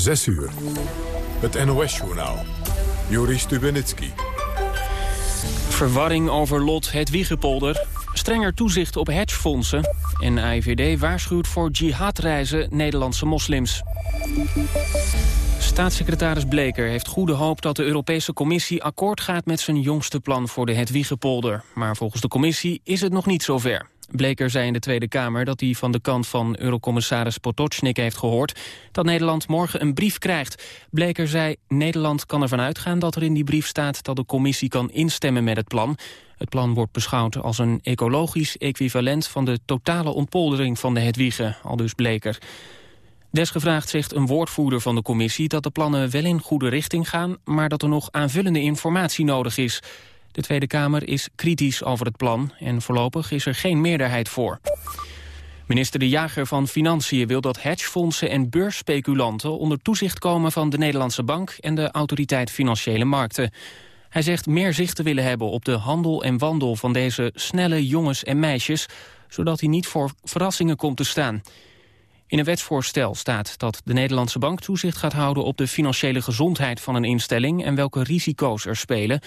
6 uur. Het NOS-journaal. Joris Stubenitski. Verwarring over lot het Wiegepolder. Strenger toezicht op hedgefondsen. En AIVD waarschuwt voor jihadreizen Nederlandse moslims. Staatssecretaris Bleker heeft goede hoop dat de Europese Commissie akkoord gaat met zijn jongste plan voor de Hedwiggepolder. Maar volgens de Commissie is het nog niet zover. Bleker zei in de Tweede Kamer dat hij van de kant van Eurocommissaris Potocnik heeft gehoord dat Nederland morgen een brief krijgt. Bleker zei Nederland kan ervan uitgaan dat er in die brief staat dat de Commissie kan instemmen met het plan. Het plan wordt beschouwd als een ecologisch equivalent van de totale ontpoldering van de Hedwige, al dus Bleker. Desgevraagd zegt een woordvoerder van de commissie dat de plannen wel in goede richting gaan, maar dat er nog aanvullende informatie nodig is. De Tweede Kamer is kritisch over het plan en voorlopig is er geen meerderheid voor. Minister De Jager van Financiën wil dat hedgefondsen en beursspeculanten onder toezicht komen van de Nederlandse Bank en de Autoriteit Financiële Markten. Hij zegt meer zicht te willen hebben op de handel en wandel van deze snelle jongens en meisjes, zodat hij niet voor verrassingen komt te staan. In een wetsvoorstel staat dat de Nederlandse Bank toezicht gaat houden op de financiële gezondheid van een instelling en welke risico's er spelen.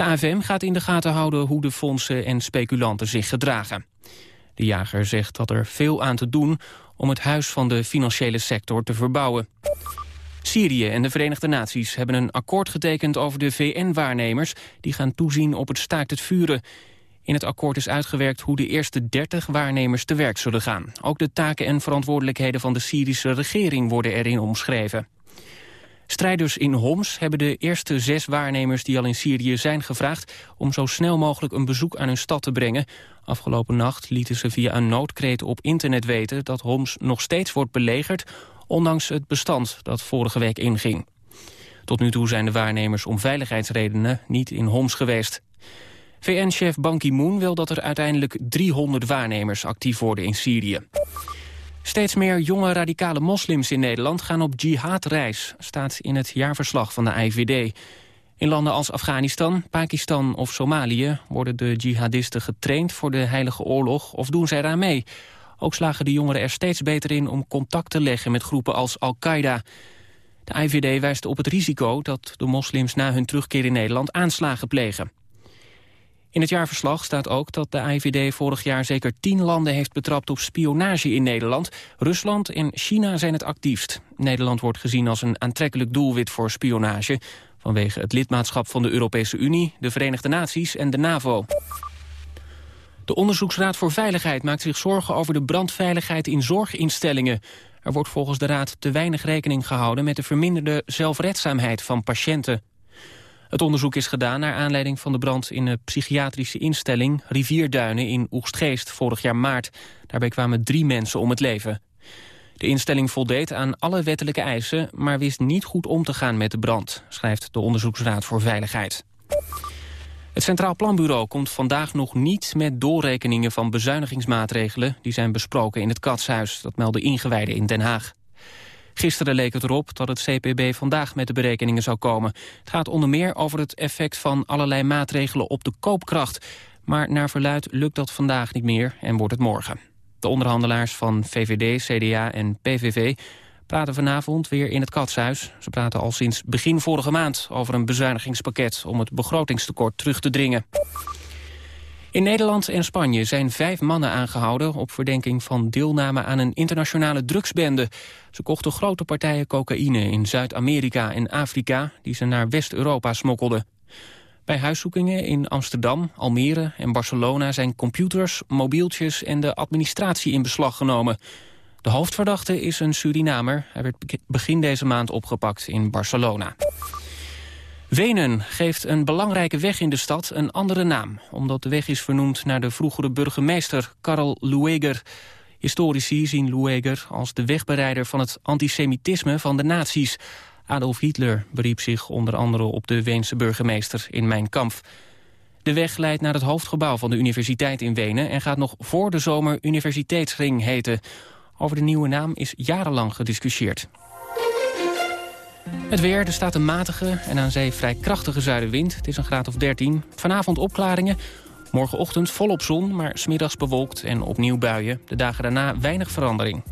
De AFM gaat in de gaten houden hoe de fondsen en speculanten zich gedragen. De jager zegt dat er veel aan te doen om het huis van de financiële sector te verbouwen. Syrië en de Verenigde Naties hebben een akkoord getekend over de VN-waarnemers... die gaan toezien op het staakt het vuren. In het akkoord is uitgewerkt hoe de eerste 30 waarnemers te werk zullen gaan. Ook de taken en verantwoordelijkheden van de Syrische regering worden erin omschreven. Strijders in Homs hebben de eerste zes waarnemers die al in Syrië zijn gevraagd... om zo snel mogelijk een bezoek aan hun stad te brengen. Afgelopen nacht lieten ze via een noodkreet op internet weten... dat Homs nog steeds wordt belegerd, ondanks het bestand dat vorige week inging. Tot nu toe zijn de waarnemers om veiligheidsredenen niet in Homs geweest. VN-chef Ban Ki-moon wil dat er uiteindelijk 300 waarnemers actief worden in Syrië. Steeds meer jonge radicale moslims in Nederland gaan op jihadreis, staat in het jaarverslag van de IVD. In landen als Afghanistan, Pakistan of Somalië worden de jihadisten getraind voor de Heilige Oorlog of doen zij eraan mee. Ook slagen de jongeren er steeds beter in om contact te leggen met groepen als Al-Qaeda. De IVD wijst op het risico dat de moslims na hun terugkeer in Nederland aanslagen plegen. In het jaarverslag staat ook dat de IVD vorig jaar zeker tien landen heeft betrapt op spionage in Nederland. Rusland en China zijn het actiefst. Nederland wordt gezien als een aantrekkelijk doelwit voor spionage... vanwege het lidmaatschap van de Europese Unie, de Verenigde Naties en de NAVO. De Onderzoeksraad voor Veiligheid maakt zich zorgen over de brandveiligheid in zorginstellingen. Er wordt volgens de Raad te weinig rekening gehouden met de verminderde zelfredzaamheid van patiënten. Het onderzoek is gedaan naar aanleiding van de brand in de psychiatrische instelling Rivierduinen in Oegstgeest vorig jaar maart. Daarbij kwamen drie mensen om het leven. De instelling voldeed aan alle wettelijke eisen, maar wist niet goed om te gaan met de brand, schrijft de Onderzoeksraad voor Veiligheid. Het Centraal Planbureau komt vandaag nog niet met doorrekeningen van bezuinigingsmaatregelen die zijn besproken in het Katshuis. Dat melden ingewijden in Den Haag. Gisteren leek het erop dat het CPB vandaag met de berekeningen zou komen. Het gaat onder meer over het effect van allerlei maatregelen op de koopkracht. Maar naar verluid lukt dat vandaag niet meer en wordt het morgen. De onderhandelaars van VVD, CDA en PVV praten vanavond weer in het Katshuis. Ze praten al sinds begin vorige maand over een bezuinigingspakket... om het begrotingstekort terug te dringen. In Nederland en Spanje zijn vijf mannen aangehouden... op verdenking van deelname aan een internationale drugsbende. Ze kochten grote partijen cocaïne in Zuid-Amerika en Afrika... die ze naar West-Europa smokkelden. Bij huiszoekingen in Amsterdam, Almere en Barcelona... zijn computers, mobieltjes en de administratie in beslag genomen. De hoofdverdachte is een Surinamer. Hij werd begin deze maand opgepakt in Barcelona. Wenen geeft een belangrijke weg in de stad een andere naam... omdat de weg is vernoemd naar de vroegere burgemeester Karl Lueger. Historici zien Lueger als de wegbereider van het antisemitisme van de nazi's. Adolf Hitler beriep zich onder andere op de Weense burgemeester in Mijn Kamp. De weg leidt naar het hoofdgebouw van de universiteit in Wenen... en gaat nog voor de zomer Universiteitsring heten. Over de nieuwe naam is jarenlang gediscussieerd. Het weer, er staat een matige en aan zee vrij krachtige zuidenwind. Het is een graad of 13. Vanavond opklaringen. Morgenochtend volop zon, maar smiddags bewolkt en opnieuw buien. De dagen daarna weinig verandering.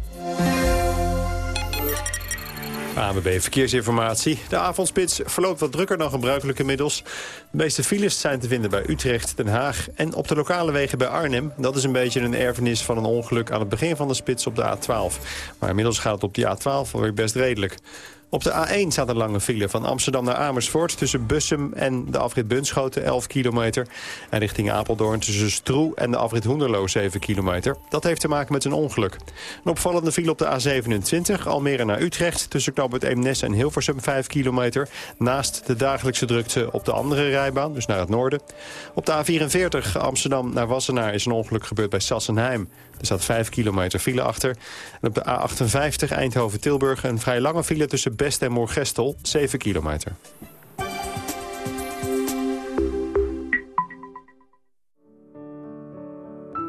ANWB Verkeersinformatie. De avondspits verloopt wat drukker dan gebruikelijk inmiddels. De meeste files zijn te vinden bij Utrecht, Den Haag en op de lokale wegen bij Arnhem. Dat is een beetje een erfenis van een ongeluk aan het begin van de spits op de A12. Maar inmiddels gaat het op die A12 alweer best redelijk. Op de A1 staat een lange file van Amsterdam naar Amersfoort... tussen Bussum en de afrit Bunschoten, 11 kilometer. En richting Apeldoorn tussen Stroe en de afrit Hoenderloo, 7 kilometer. Dat heeft te maken met een ongeluk. Een opvallende file op de A27, Almere naar Utrecht... tussen knooppunt Eemnes en Hilversum, 5 kilometer. Naast de dagelijkse drukte op de andere rijbaan, dus naar het noorden. Op de A44 Amsterdam naar Wassenaar is een ongeluk gebeurd bij Sassenheim. Er staat 5 kilometer file achter. En op de A58 Eindhoven-Tilburg een vrij lange file tussen Best en Moorgestel, 7 kilometer.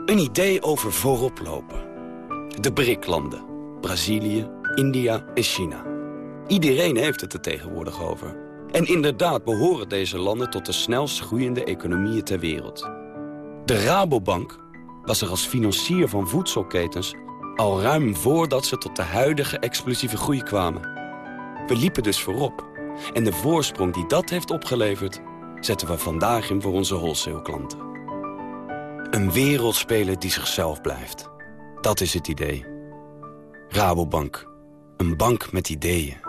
Een idee over voorop lopen. De BRIC-landen. Brazilië, India en China. Iedereen heeft het er tegenwoordig over. En inderdaad behoren deze landen tot de snelst groeiende economieën ter wereld. De Rabobank was er als financier van voedselketens... al ruim voordat ze tot de huidige explosieve groei kwamen. We liepen dus voorop. En de voorsprong die dat heeft opgeleverd... zetten we vandaag in voor onze wholesale-klanten. Een wereldspeler die zichzelf blijft. Dat is het idee. Rabobank. Een bank met ideeën.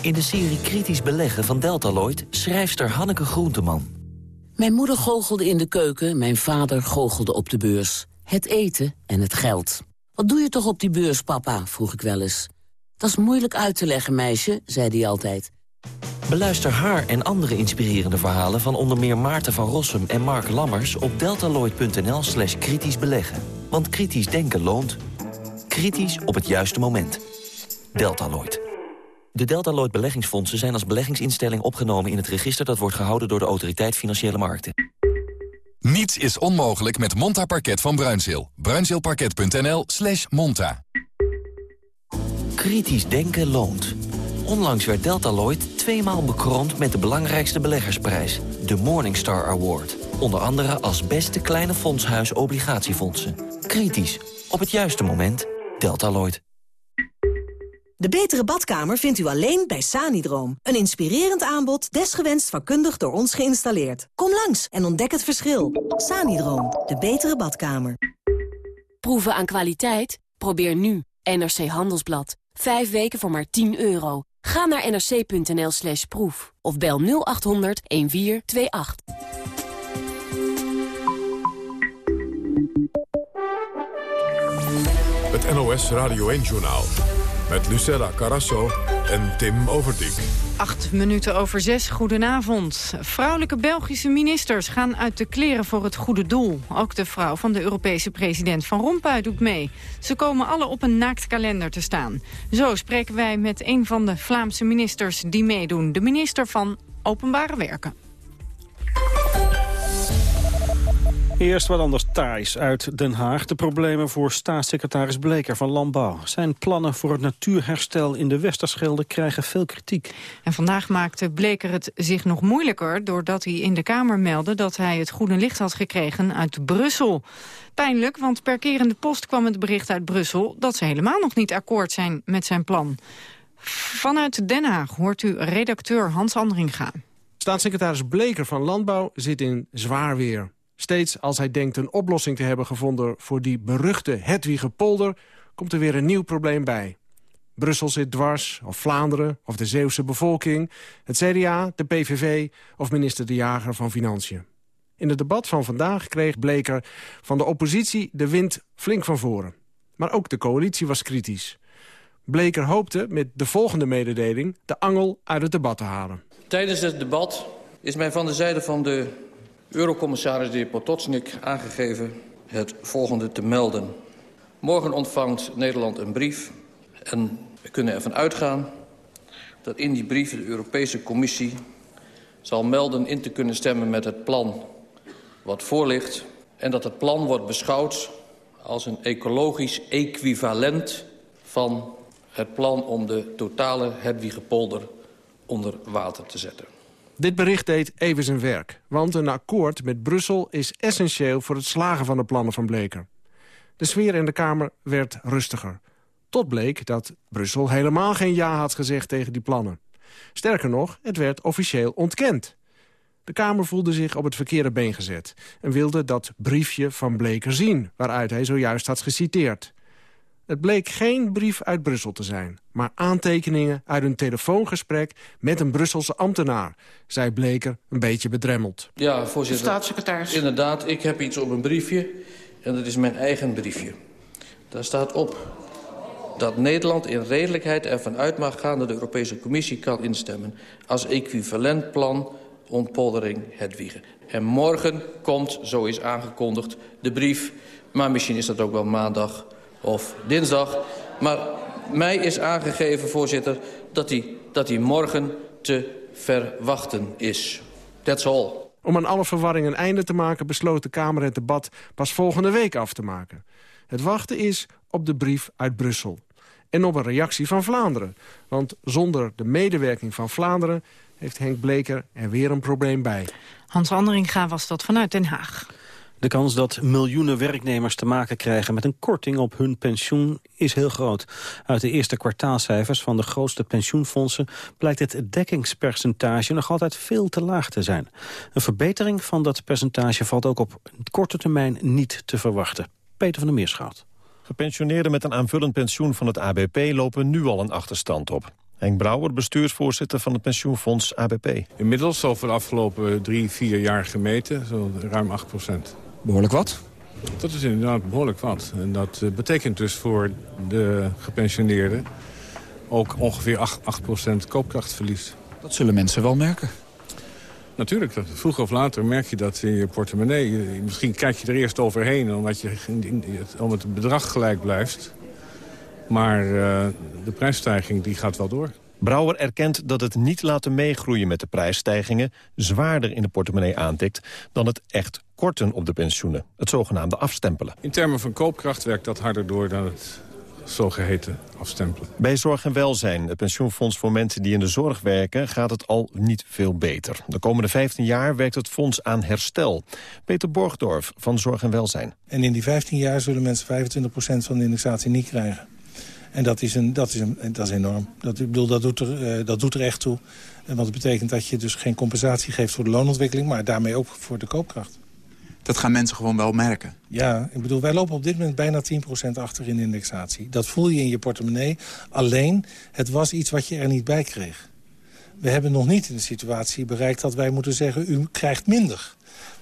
In de serie Kritisch Beleggen van Deltaloid schrijfster Hanneke Groenteman. Mijn moeder goochelde in de keuken, mijn vader goochelde op de beurs. Het eten en het geld. Wat doe je toch op die beurs, papa, vroeg ik wel eens. Dat is moeilijk uit te leggen, meisje, zei hij altijd. Beluister haar en andere inspirerende verhalen... van onder meer Maarten van Rossum en Mark Lammers... op deltaloid.nl slash kritisch beleggen. Want kritisch denken loont. Kritisch op het juiste moment. Deltaloid. De Deltaloid beleggingsfondsen zijn als beleggingsinstelling opgenomen in het register dat wordt gehouden door de Autoriteit Financiële Markten. Niets is onmogelijk met Monta Parket van Bruinzeel. Bruinzeelparket.nl slash monta. Kritisch denken loont. Onlangs werd Deltaloid tweemaal bekroond met de belangrijkste beleggersprijs, de Morningstar Award. Onder andere als beste kleine fondshuis obligatiefondsen. Kritisch, op het juiste moment, Deltaloid. De betere badkamer vindt u alleen bij Sanidroom. Een inspirerend aanbod, desgewenst vakkundig door ons geïnstalleerd. Kom langs en ontdek het verschil. Sanidroom, de betere badkamer. Proeven aan kwaliteit? Probeer nu NRC Handelsblad. Vijf weken voor maar 10 euro. Ga naar nrc.nl slash proef of bel 0800 1428. Het NOS Radio 1-journaal met Lucella Carasso en Tim Overdijk. Acht minuten over zes, goedenavond. Vrouwelijke Belgische ministers gaan uit de kleren voor het goede doel. Ook de vrouw van de Europese president Van Rompuy doet mee. Ze komen alle op een naaktkalender te staan. Zo spreken wij met een van de Vlaamse ministers die meedoen. De minister van Openbare Werken. Eerst wat anders Thijs uit Den Haag. De problemen voor staatssecretaris Bleker van Landbouw. Zijn plannen voor het natuurherstel in de Westerschelde krijgen veel kritiek. En vandaag maakte Bleker het zich nog moeilijker... doordat hij in de Kamer meldde dat hij het groene licht had gekregen uit Brussel. Pijnlijk, want per keer in de post kwam het bericht uit Brussel... dat ze helemaal nog niet akkoord zijn met zijn plan. Vanuit Den Haag hoort u redacteur Hans Andringa. Staatssecretaris Bleker van Landbouw zit in zwaar weer. Steeds als hij denkt een oplossing te hebben gevonden voor die beruchte Polder, komt er weer een nieuw probleem bij. Brussel zit dwars, of Vlaanderen, of de Zeeuwse bevolking... het CDA, de PVV of minister De Jager van Financiën. In het debat van vandaag kreeg Bleker van de oppositie de wind flink van voren. Maar ook de coalitie was kritisch. Bleker hoopte met de volgende mededeling de angel uit het debat te halen. Tijdens het debat is mij van de zijde van de Eurocommissaris de heer Potocnik aangegeven het volgende te melden. Morgen ontvangt Nederland een brief en we kunnen ervan uitgaan dat in die brief de Europese Commissie zal melden in te kunnen stemmen met het plan wat voor ligt... en dat het plan wordt beschouwd als een ecologisch equivalent van het plan om de totale Hedwigepolder onder water te zetten. Dit bericht deed even zijn werk, want een akkoord met Brussel is essentieel voor het slagen van de plannen van Bleker. De sfeer in de Kamer werd rustiger. Tot bleek dat Brussel helemaal geen ja had gezegd tegen die plannen. Sterker nog, het werd officieel ontkend. De Kamer voelde zich op het verkeerde been gezet... en wilde dat briefje van Bleker zien, waaruit hij zojuist had geciteerd. Het bleek geen brief uit Brussel te zijn... maar aantekeningen uit een telefoongesprek met een Brusselse ambtenaar... zei Bleker een beetje bedremmeld. Ja, voorzitter. De staatssecretaris. Inderdaad, ik heb iets op een briefje en dat is mijn eigen briefje. Daar staat op dat Nederland in redelijkheid ervan uit mag gaan... dat de Europese Commissie kan instemmen als equivalent plan ontpoldering Hedwiegen. En morgen komt, zo is aangekondigd, de brief. Maar misschien is dat ook wel maandag of dinsdag. Maar mij is aangegeven, voorzitter, dat die, dat die morgen te verwachten is. That's all. Om aan alle verwarring een einde te maken... besloot de Kamer het debat pas volgende week af te maken. Het wachten is op de brief uit Brussel. En op een reactie van Vlaanderen. Want zonder de medewerking van Vlaanderen... heeft Henk Bleker er weer een probleem bij. Hans Anderinga was dat vanuit Den Haag. De kans dat miljoenen werknemers te maken krijgen met een korting op hun pensioen is heel groot. Uit de eerste kwartaalcijfers van de grootste pensioenfondsen blijkt het dekkingspercentage nog altijd veel te laag te zijn. Een verbetering van dat percentage valt ook op korte termijn niet te verwachten. Peter van der Meerschout. Gepensioneerden met een aanvullend pensioen van het ABP lopen nu al een achterstand op. Henk Brouwer, bestuursvoorzitter van het pensioenfonds ABP. Inmiddels over de afgelopen drie, vier jaar gemeten, zo ruim 8 procent. Behoorlijk wat? Dat is inderdaad behoorlijk wat. En dat eh, betekent dus voor de gepensioneerden ook ongeveer 8, 8 koopkrachtverlies. Dat zullen mensen wel merken. Natuurlijk, dat, vroeger of later merk je dat in je portemonnee. Misschien kijk je er eerst overheen omdat, je, omdat het bedrag gelijk blijft. Maar uh, de prijsstijging die gaat wel door. Brouwer erkent dat het niet laten meegroeien met de prijsstijgingen... zwaarder in de portemonnee aantikt dan het echt korten op de pensioenen. Het zogenaamde afstempelen. In termen van koopkracht werkt dat harder door dan het zogeheten afstempelen. Bij Zorg en Welzijn, het pensioenfonds voor mensen die in de zorg werken... gaat het al niet veel beter. De komende 15 jaar werkt het fonds aan herstel. Peter Borgdorf van Zorg en Welzijn. En in die 15 jaar zullen mensen 25% van de indexatie niet krijgen. En dat is, een, dat is, een, dat is enorm. Dat, ik bedoel, dat, doet er, uh, dat doet er echt toe. Want dat betekent dat je dus geen compensatie geeft voor de loonontwikkeling... maar daarmee ook voor de koopkracht. Dat gaan mensen gewoon wel merken. Ja, ik bedoel, wij lopen op dit moment bijna 10% achter in de indexatie. Dat voel je in je portemonnee. Alleen, het was iets wat je er niet bij kreeg. We hebben nog niet in de situatie bereikt dat wij moeten zeggen... u krijgt minder.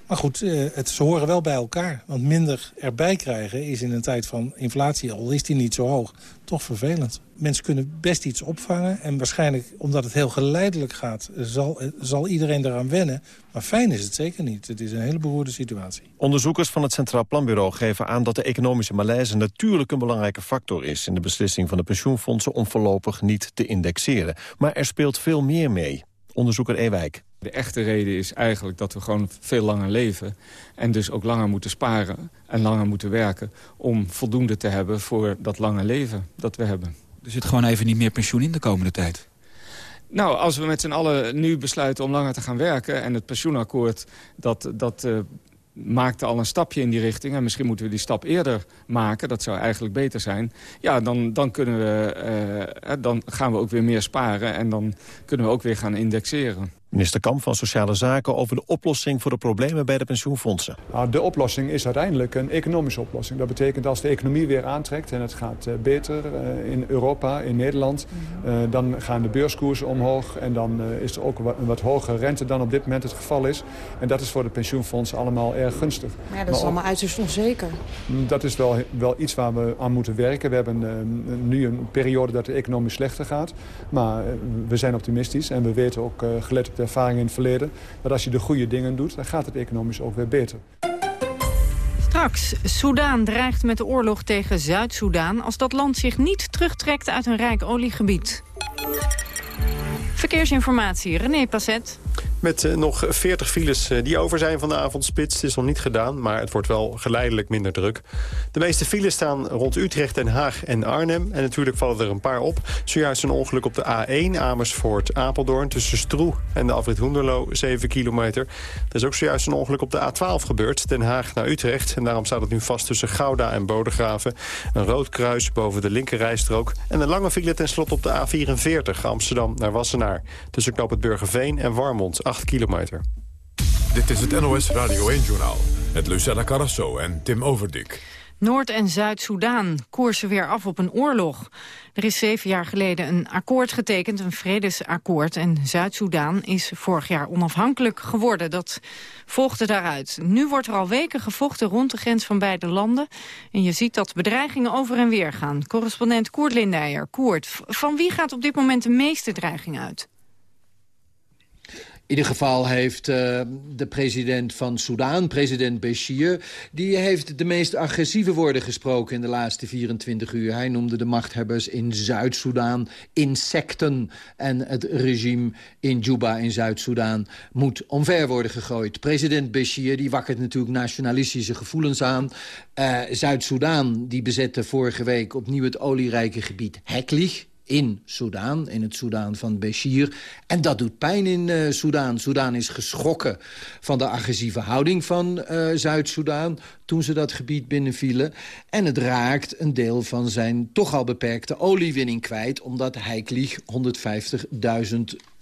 Maar goed, eh, het, ze horen wel bij elkaar. Want minder erbij krijgen is in een tijd van inflatie, al is die niet zo hoog, toch vervelend. Mensen kunnen best iets opvangen. En waarschijnlijk, omdat het heel geleidelijk gaat, zal, eh, zal iedereen eraan wennen. Maar fijn is het zeker niet. Het is een hele beroerde situatie. Onderzoekers van het Centraal Planbureau geven aan dat de economische malaise natuurlijk een belangrijke factor is in de beslissing van de pensioenfondsen om voorlopig niet te indexeren. Maar er speelt veel meer mee. Onderzoeker Ewijk. De echte reden is eigenlijk dat we gewoon veel langer leven. En dus ook langer moeten sparen en langer moeten werken... om voldoende te hebben voor dat lange leven dat we hebben. Er zit gewoon even niet meer pensioen in de komende tijd? Nou, als we met z'n allen nu besluiten om langer te gaan werken... en het pensioenakkoord dat, dat uh, maakte al een stapje in die richting... en misschien moeten we die stap eerder maken, dat zou eigenlijk beter zijn... ja, dan, dan, kunnen we, uh, dan gaan we ook weer meer sparen... en dan kunnen we ook weer gaan indexeren. Minister Kamp van Sociale Zaken over de oplossing voor de problemen bij de pensioenfondsen. Nou, de oplossing is uiteindelijk een economische oplossing. Dat betekent als de economie weer aantrekt en het gaat uh, beter uh, in Europa, in Nederland... Uh, dan gaan de beurskoersen omhoog en dan is er ook wat, een wat hogere rente dan op dit moment het geval is. En dat is voor de pensioenfondsen allemaal erg gunstig. Maar ja, dat is allemaal uiterst onzeker. Dat is wel, wel iets waar we aan moeten werken. We hebben nu een periode dat het economisch slechter gaat. Maar we zijn optimistisch en we weten ook gelet op de ervaring in verleden... dat als je de goede dingen doet, dan gaat het economisch ook weer beter. Straks, Soudaan dreigt met de oorlog tegen Zuid-Soedan... als dat land zich niet terugtrekt uit een rijk oliegebied. Verkeersinformatie, René Passet. Met uh, nog 40 files uh, die over zijn van de avondspits. Het is nog niet gedaan, maar het wordt wel geleidelijk minder druk. De meeste files staan rond Utrecht, Den Haag en Arnhem. En natuurlijk vallen er een paar op. Zojuist een ongeluk op de A1 Amersfoort-Apeldoorn... tussen Stroe en de afrit Hoenderloo, 7 kilometer. Er is ook zojuist een ongeluk op de A12 gebeurd. Den Haag naar Utrecht. En daarom staat het nu vast tussen Gouda en Bodegraven. Een rood kruis boven de linkerrijstrook. En een lange file tenslotte op de A44 Amsterdam naar Wassenaar. Tussen Knoop het Burgerveen en Warmond, 8 kilometer. Dit is het NOS Radio 1-journaal. Met Lucella Carrasso en Tim Overdik. Noord- en Zuid-Soedan koersen weer af op een oorlog. Er is zeven jaar geleden een akkoord getekend, een vredesakkoord. En Zuid-Soedan is vorig jaar onafhankelijk geworden. Dat volgde daaruit. Nu wordt er al weken gevochten rond de grens van beide landen. En je ziet dat bedreigingen over en weer gaan. Correspondent Koert Lindijer. Koert, van wie gaat op dit moment de meeste dreiging uit? In ieder geval heeft uh, de president van Soudaan, president Bashir... die heeft de meest agressieve woorden gesproken in de laatste 24 uur. Hij noemde de machthebbers in Zuid-Soedan insecten... en het regime in Juba in Zuid-Soedan moet omver worden gegooid. President Bashir die wakkert natuurlijk nationalistische gevoelens aan. Uh, Zuid-Soedan die bezette vorige week opnieuw het olierijke gebied Heklich in Soudaan, in het Soudaan van Bashir. En dat doet pijn in uh, Soudaan. Soudaan is geschrokken van de agressieve houding van uh, Zuid-Soedan... toen ze dat gebied binnenvielen. En het raakt een deel van zijn toch al beperkte oliewinning kwijt... omdat Heiklich 150.000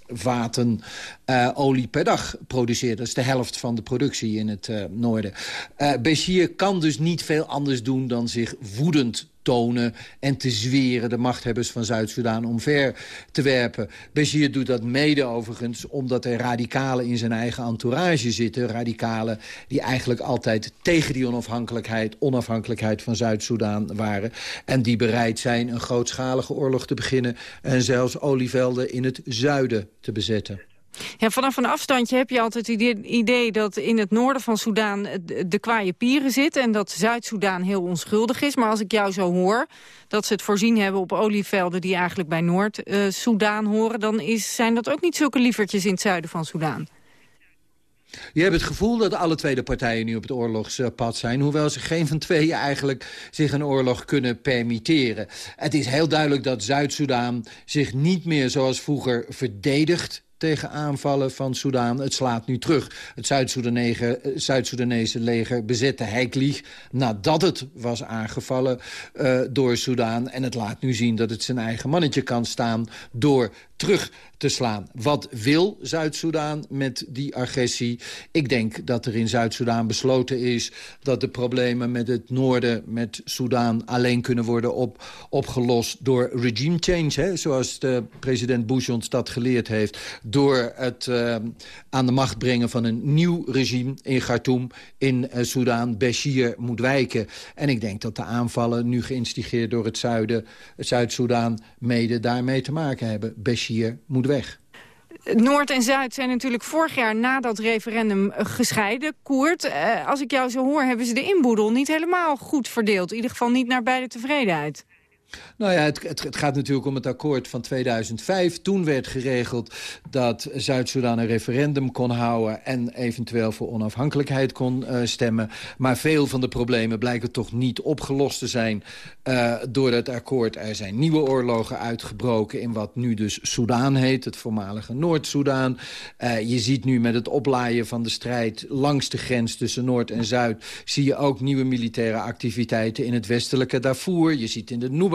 vaten uh, olie per dag produceert. Dat is de helft van de productie in het noorden. Uh, Bashir kan dus niet veel anders doen dan zich woedend tonen en te zweren de machthebbers van Zuid-Soedan omver te werpen. Bashir doet dat mede overigens omdat er radicalen in zijn eigen entourage zitten. Radicalen die eigenlijk altijd tegen die onafhankelijkheid, onafhankelijkheid van Zuid-Soedan waren. En die bereid zijn een grootschalige oorlog te beginnen en zelfs olievelden in het zuiden te bezetten. Ja, vanaf een afstandje heb je altijd het idee dat in het noorden van Soedan de kwaaie pieren zitten... en dat Zuid-Soedan heel onschuldig is. Maar als ik jou zo hoor, dat ze het voorzien hebben op olievelden... die eigenlijk bij Noord-Soedan horen... dan is, zijn dat ook niet zulke lievertjes in het zuiden van Soedan. Je hebt het gevoel dat alle twee de partijen nu op het oorlogspad zijn... hoewel ze geen van tweeën eigenlijk zich een oorlog kunnen permitteren. Het is heel duidelijk dat Zuid-Soedan zich niet meer zoals vroeger verdedigt tegen aanvallen van Soudaan. Het slaat nu terug. Het Zuid-Soedanese leger bezette Heiklich nadat het was aangevallen uh, door Soudaan. En het laat nu zien dat het zijn eigen mannetje kan staan door terug te slaan. Wat wil Zuid-Soedan met die agressie? Ik denk dat er in Zuid-Soedan besloten is... dat de problemen met het noorden, met Soedan... alleen kunnen worden op, opgelost door regime change. Hè? Zoals de president Bush ons dat geleerd heeft. Door het uh, aan de macht brengen van een nieuw regime in Khartoum... in uh, Soedan. Bashir moet wijken. En ik denk dat de aanvallen nu geïnstigeerd door het zuiden... Zuid-Soedan mede daarmee te maken hebben. Bashir moet weg. Noord en Zuid zijn natuurlijk vorig jaar na dat referendum gescheiden. Koert, eh, als ik jou zo hoor, hebben ze de inboedel niet helemaal goed verdeeld. In ieder geval niet naar beide tevredenheid. Nou ja, het, het, het, gaat natuurlijk om het akkoord van 2005. Toen werd geregeld dat Zuid-Soedan een referendum kon houden... en eventueel voor onafhankelijkheid kon uh, stemmen. Maar veel van de problemen blijken toch niet opgelost te zijn... Uh, door dat akkoord. Er zijn nieuwe oorlogen uitgebroken in wat nu dus Soedan heet. Het voormalige Noord-Soedan. Uh, je ziet nu met het oplaaien van de strijd langs de grens tussen Noord en Zuid... zie je ook nieuwe militaire activiteiten in het westelijke Darfur. Je ziet in de Nuba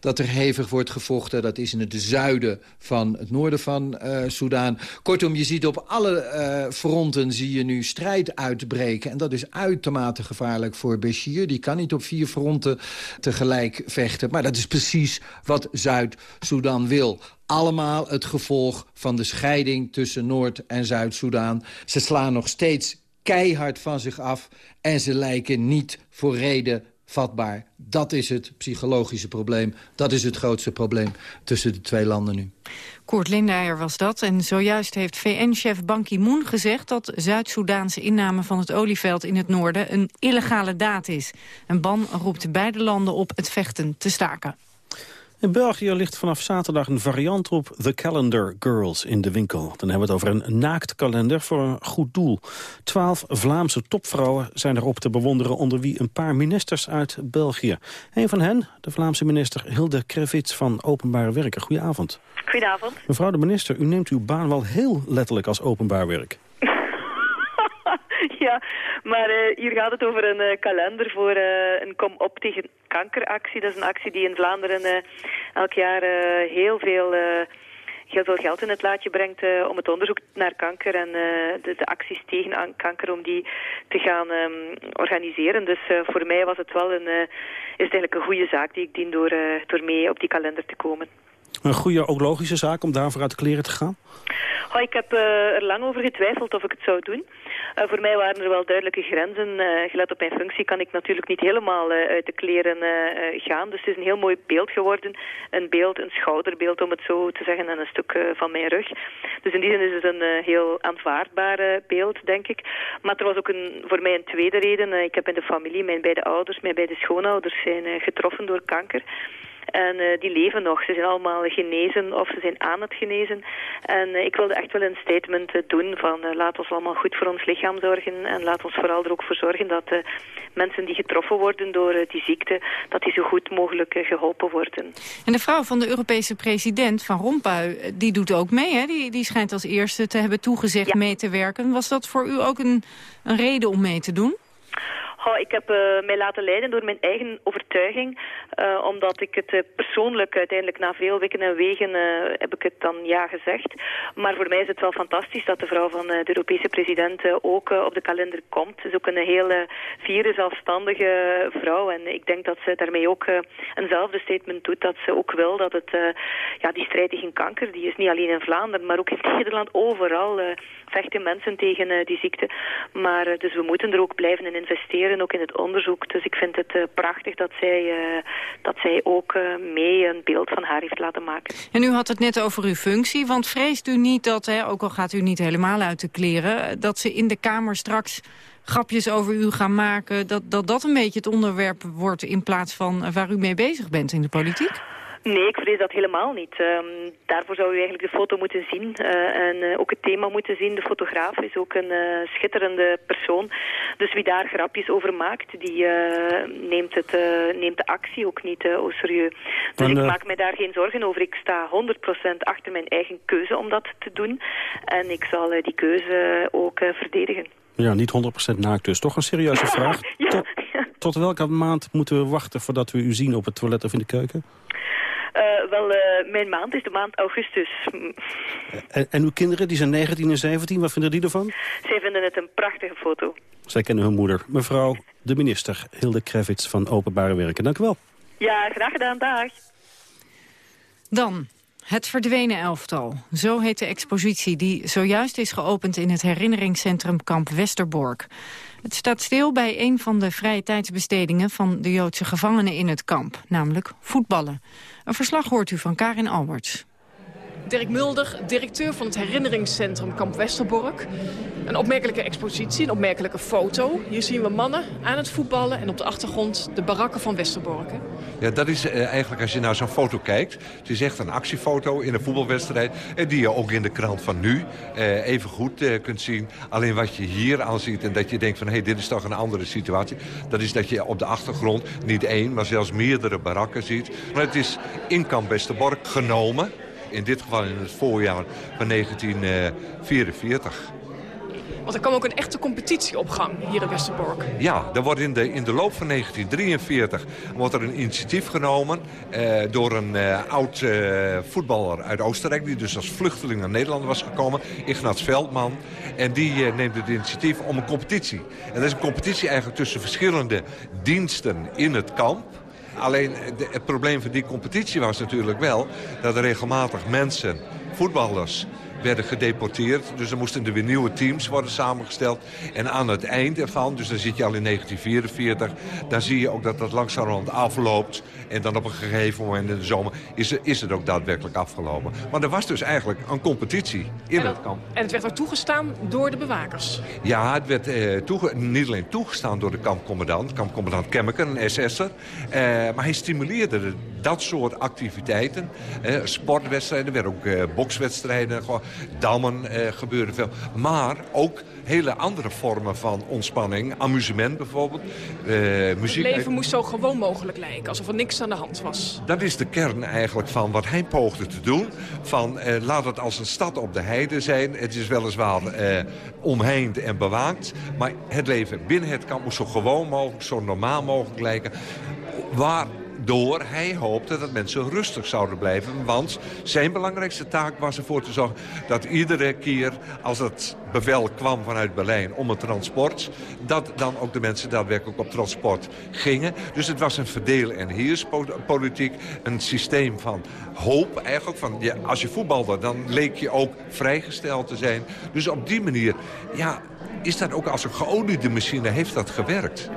dat er hevig wordt gevochten. Dat is in het zuiden van het noorden van uh, Soudaan. Kortom, je ziet op alle uh, fronten zie je nu strijd uitbreken. En dat is uitermate gevaarlijk voor Bashir. Die kan niet op vier fronten tegelijk vechten. Maar dat is precies wat Zuid-Soedan wil allemaal het gevolg van de scheiding tussen Noord- en Zuid-Soedan. Ze slaan nog steeds keihard van zich af... en ze lijken niet voor reden vatbaar. Dat is het psychologische probleem. Dat is het grootste probleem tussen de twee landen nu. Koert Lindeyer was dat. En zojuist heeft VN-chef Ban Ki-moon gezegd... dat Zuid-Soedaanse inname van het olieveld in het noorden... een illegale daad is. En Ban roept beide landen op het vechten te staken. In België ligt vanaf zaterdag een variant op The Calendar Girls in de winkel. Dan hebben we het over een naaktkalender voor een goed doel. Twaalf Vlaamse topvrouwen zijn erop te bewonderen... onder wie een paar ministers uit België. Een van hen, de Vlaamse minister Hilde Krevits van Openbare Werken. Goedenavond. Goedenavond. Mevrouw de minister, u neemt uw baan wel heel letterlijk als openbaar werk. ja, maar uh, hier gaat het over een uh, kalender voor uh, een kom op tegen kankeractie. Dat is een actie die in Vlaanderen elk jaar heel veel heel veel geld in het laadje brengt om het onderzoek naar kanker en de, de, acties tegen kanker om die te gaan um, organiseren. Dus voor mij was het wel een, is het eigenlijk een goede zaak die ik dien door, door mee op die kalender te komen. Een goede, ook logische zaak om daarvoor uit de kleren te gaan? Oh, ik heb er lang over getwijfeld of ik het zou doen. Uh, voor mij waren er wel duidelijke grenzen. Uh, gelet op mijn functie kan ik natuurlijk niet helemaal uit de kleren gaan. Dus het is een heel mooi beeld geworden. Een beeld, een schouderbeeld om het zo te zeggen, en een stuk van mijn rug. Dus in die zin is het een heel aanvaardbaar beeld, denk ik. Maar er was ook een, voor mij een tweede reden. ik heb in de familie, mijn beide ouders, mijn beide schoonouders zijn getroffen door kanker. En uh, die leven nog. Ze zijn allemaal genezen of ze zijn aan het genezen. En uh, ik wilde echt wel een statement uh, doen van laat ons allemaal goed voor ons lichaam zorgen. En laat ons vooral er ook voor zorgen dat mensen die getroffen worden door die ziekte, dat die zo goed mogelijk geholpen worden. En de vrouw van de Europese president, Van Rompuy, die doet ook mee. Hè? Die, die schijnt als eerste te hebben toegezegd mee te werken. Was dat voor u ook een, een reden om mee te doen? Oh, ik heb uh, mij laten leiden door mijn eigen overtuiging. Uh, omdat ik het uh, persoonlijk uiteindelijk na veel weken en wegen heb ik het dan ja gezegd. Maar voor mij is het wel fantastisch dat de vrouw van de Europese president ook op de kalender komt. Ze is ook een hele fiere, zelfstandige vrouw. En ik denk dat ze daarmee ook eenzelfde statement doet. Dat ze ook wil dat het, ja, die strijd tegen kanker, die is niet alleen in Vlaanderen, maar ook in Nederland overal vechten mensen tegen die ziekte. Maar dus we moeten er ook blijven in investeren ook in het onderzoek. Dus ik vind het uh, prachtig dat zij, uh, dat zij ook uh, mee een beeld van haar heeft laten maken. En u had het net over uw functie, want vreest u niet dat, hè, ook al gaat u niet helemaal uit de kleren... dat ze in de Kamer straks grapjes over u gaan maken... dat dat, dat een beetje het onderwerp wordt in plaats van waar u mee bezig bent in de politiek? Nee, ik vrees dat helemaal niet. Um, daarvoor zou u eigenlijk de foto moeten zien uh, en uh, ook het thema moeten zien. De fotograaf is ook een uh, schitterende persoon. Dus wie daar grapjes over maakt, die neemt, het, neemt de actie ook niet au serieus. Dus en, ik maak me daar geen zorgen over. Ik sta 100% achter mijn eigen keuze om dat te doen. En ik zal die keuze ook verdedigen. Ja, niet 100% naakt dus. Toch een serieuze vraag. ja, tot, tot welke maand moeten we wachten voordat we u zien op het toilet of in de keuken? Uh, wel, uh, mijn maand is de maand augustus. En, en, uw kinderen, die zijn 19 en 17, wat vinden die ervan? Zij vinden het een prachtige foto. Zij kennen hun moeder. Mevrouw de minister, Hilde Krevits van Openbare Werken. Dank u wel. Ja, graag gedaan. Dag. Dan het verdwenen elftal. Zo heet de expositie die zojuist is geopend in het herinneringscentrum Kamp Westerbork. Het staat stil bij een van de vrije tijdsbestedingen van de Joodse gevangenen in het kamp, namelijk voetballen. Een verslag hoort u van Karin Alberts. Dirk Mulder, directeur van het herinneringscentrum Kamp Westerbork. Een opmerkelijke expositie, een opmerkelijke foto. Hier zien we mannen aan het voetballen en op de achtergrond de barakken van Westerbork. Ja, dat is uh, eigenlijk als je naar zo'n foto kijkt. Het is echt een actiefoto in een voetbalwedstrijd. En die je ook in de krant van nu uh, even goed kunt zien. Alleen wat je hier aan ziet en dat je denkt van... hé, hey, dit is toch een andere situatie. Dat is dat je op de achtergrond niet één, maar zelfs meerdere barakken ziet. Maar het is in Kamp Westerbork genomen in dit geval in het voorjaar van 1944. Want er kwam ook een echte competitie op gang hier in Westerbork. Ja, er wordt in de, in de loop van 1943 wordt er een initiatief genomen... Eh, door een eh, oud eh, voetballer uit Oostenrijk... die dus als vluchteling naar Nederland was gekomen, Ignaz Veldman. En die eh, neemt het initiatief om een competitie. En dat is een competitie eigenlijk tussen verschillende diensten in het kamp... Alleen het probleem van die competitie was natuurlijk wel... dat er regelmatig mensen, voetballers werden gedeporteerd. Dus dan moesten er weer nieuwe teams worden samengesteld. En aan het eind ervan, dus dan zit je al in 1944... dan zie je ook dat dat langzamerhand afloopt. En dan op een gegeven moment in de zomer is, er, is het ook daadwerkelijk afgelopen. Maar er was dus eigenlijk een competitie in het kamp. En het werd ook toegestaan door de bewakers. Ja, het werd eh, niet alleen toegestaan door de kampcommandant... kampcommandant Kemmeker, een SS'er... Eh, maar hij stimuleerde dat soort activiteiten. Eh, sportwedstrijden, er werden ook eh, bokswedstrijden, dammen eh, gebeurde veel. Maar ook hele andere vormen van ontspanning. Amusement bijvoorbeeld. eh, muziek. Het leven moest zo gewoon mogelijk lijken, alsof er niks aan de hand was. Dat is de kern eigenlijk van wat hij poogde te doen. Van eh, laat het als een stad op de heide zijn. Het is weliswaar omheind en bewaakt. Maar het leven binnen het kamp moest zo gewoon mogelijk, zo normaal mogelijk lijken. Waardoor hij hoopte dat mensen rustig zouden blijven. Want zijn belangrijkste taak was ervoor te zorgen dat iedere keer als het bevel kwam vanuit Berlijn om het transport... dat dan ook de mensen daadwerkelijk op transport gingen. Dus het was een verdeel- en heerspolitiek. Een systeem van hoop eigenlijk. Van, ja, als je voetbalde, dan leek je ook vrijgesteld te zijn. Dus op die manier ja, is dat ook als een geoliede machine heeft dat gewerkt.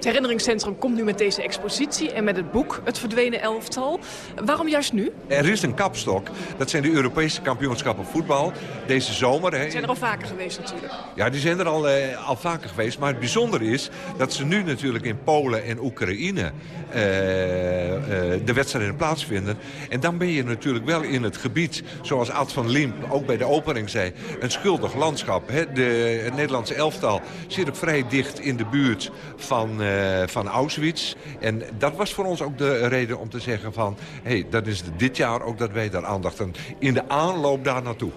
Het herinneringscentrum komt nu met deze expositie en met het boek Het Verdwenen Elftal. Waarom juist nu? Er is een kapstok. Dat zijn de Europese kampioenschappen voetbal. Deze zomer. Hè, Ze zijn er al vaker geweest natuurlijk. Ja, die zijn er al, eh, al vaker geweest. Maar het bijzondere is dat ze nu natuurlijk in Polen en Oekraïne eh, de wedstrijden plaatsvinden. En dan ben je natuurlijk wel in het gebied, zoals Ad van Limp ook bij de opening zei, een schuldig landschap. Hè? De, het Nederlandse elftal zit ook vrij dicht in de buurt van, eh, van Auschwitz. En dat was voor ons ook de reden om te zeggen van... hé, hey, dat is dit jaar ook dat wij daar aandacht aan... in de aanloop daar naartoe.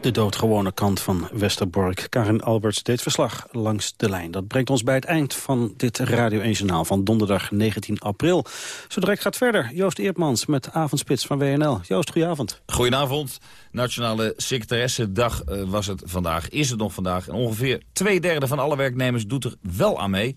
De doodgewone kant van Westerbork. Karin Alberts deed verslag langs de lijn. Dat brengt ons bij het eind van dit Radio 1 Journaal van donderdag 19 april. Zo direct gaat verder Joost Eertmans met Avondspits van WNL. Joost, goedenavond. Goedenavond. Nationale Secretaressendag uh, was het vandaag, is het nog vandaag. En ongeveer twee derde van alle werknemers doet er wel aan mee.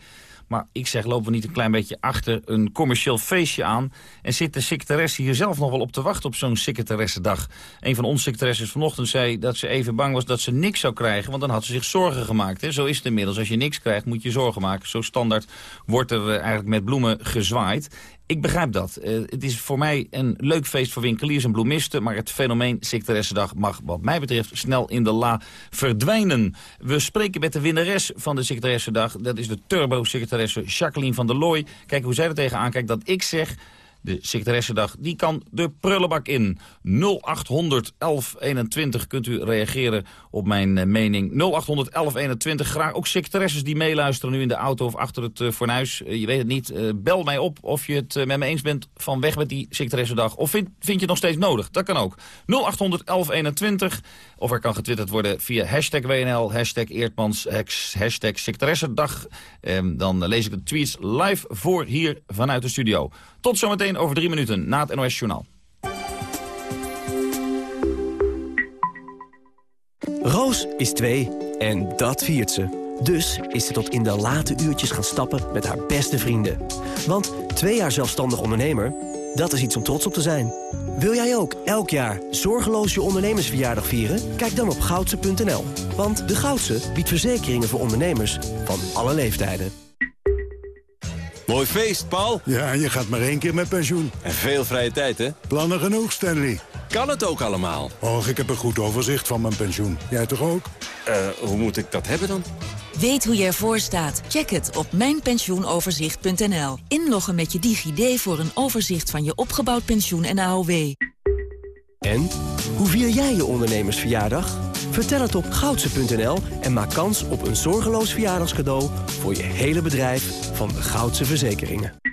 Maar ik zeg, lopen we niet een klein beetje achter een commercieel feestje aan... en zit de secretaresse hier zelf nog wel op te wachten op zo'n secretaressendag? Een van onze secretaresses vanochtend zei dat ze even bang was dat ze niks zou krijgen... want dan had ze zich zorgen gemaakt. Hè? Zo is het inmiddels. Als je niks krijgt, moet je zorgen maken. Zo standaard wordt er uh, eigenlijk met bloemen gezwaaid. Ik begrijp dat. Uh, het is voor mij een leuk feest voor winkeliers en bloemisten... maar het fenomeen secretaressendag mag wat mij betreft snel in de la verdwijnen. We spreken met de winnares van de secretaressendag. Dat is de turbo-secretaresse Jacqueline van der Looy. Kijk hoe zij er tegenaan kijkt dat ik zeg... De secretaressendag die kan de prullenbak in. 0800 1121 kunt u reageren op mijn uh, mening. 0800 1121. Graag ook secretaresses die meeluisteren nu in de auto of achter het uh, fornuis. Uh, je weet het niet. bel mij op of je het met me eens bent van weg met die secretaressendag. Of vind, vind je het nog steeds nodig? Dat kan ook. 0800 1121. Of er kan getwitterd worden via hashtag WNL, hashtag Eertmans, hashtag secretaressendag. Um, dan lees ik de tweets live voor hier vanuit de studio. Tot zometeen over drie minuten na het NOS Journaal. Roos is twee en dat viert ze. Dus is ze tot in de late uurtjes gaan stappen met haar beste vrienden. Want twee jaar zelfstandig ondernemer, dat is iets om trots op te zijn. Wil jij ook elk jaar zorgeloos je ondernemersverjaardag vieren? Kijk dan op goudse.nl. Want de Goudse biedt verzekeringen voor ondernemers van alle leeftijden. Mooi feest, Paul. Ja, je gaat maar één keer met pensioen. En veel vrije tijd, hè? Plannen genoeg, Stanley. Kan het ook allemaal? Och, ik heb een goed overzicht van mijn pensioen. Jij toch ook? Uh, hoe moet ik dat hebben dan? Weet hoe je ervoor staat? Check het op mijnpensioenoverzicht.nl. Inloggen met je DigiD voor een overzicht van je opgebouwd pensioen en AOW. En? Hoe vier jij je ondernemersverjaardag? Vertel het op goudse.nl en maak kans op een zorgeloos verjaardagscadeau... voor je hele bedrijf van de Goudse Verzekeringen.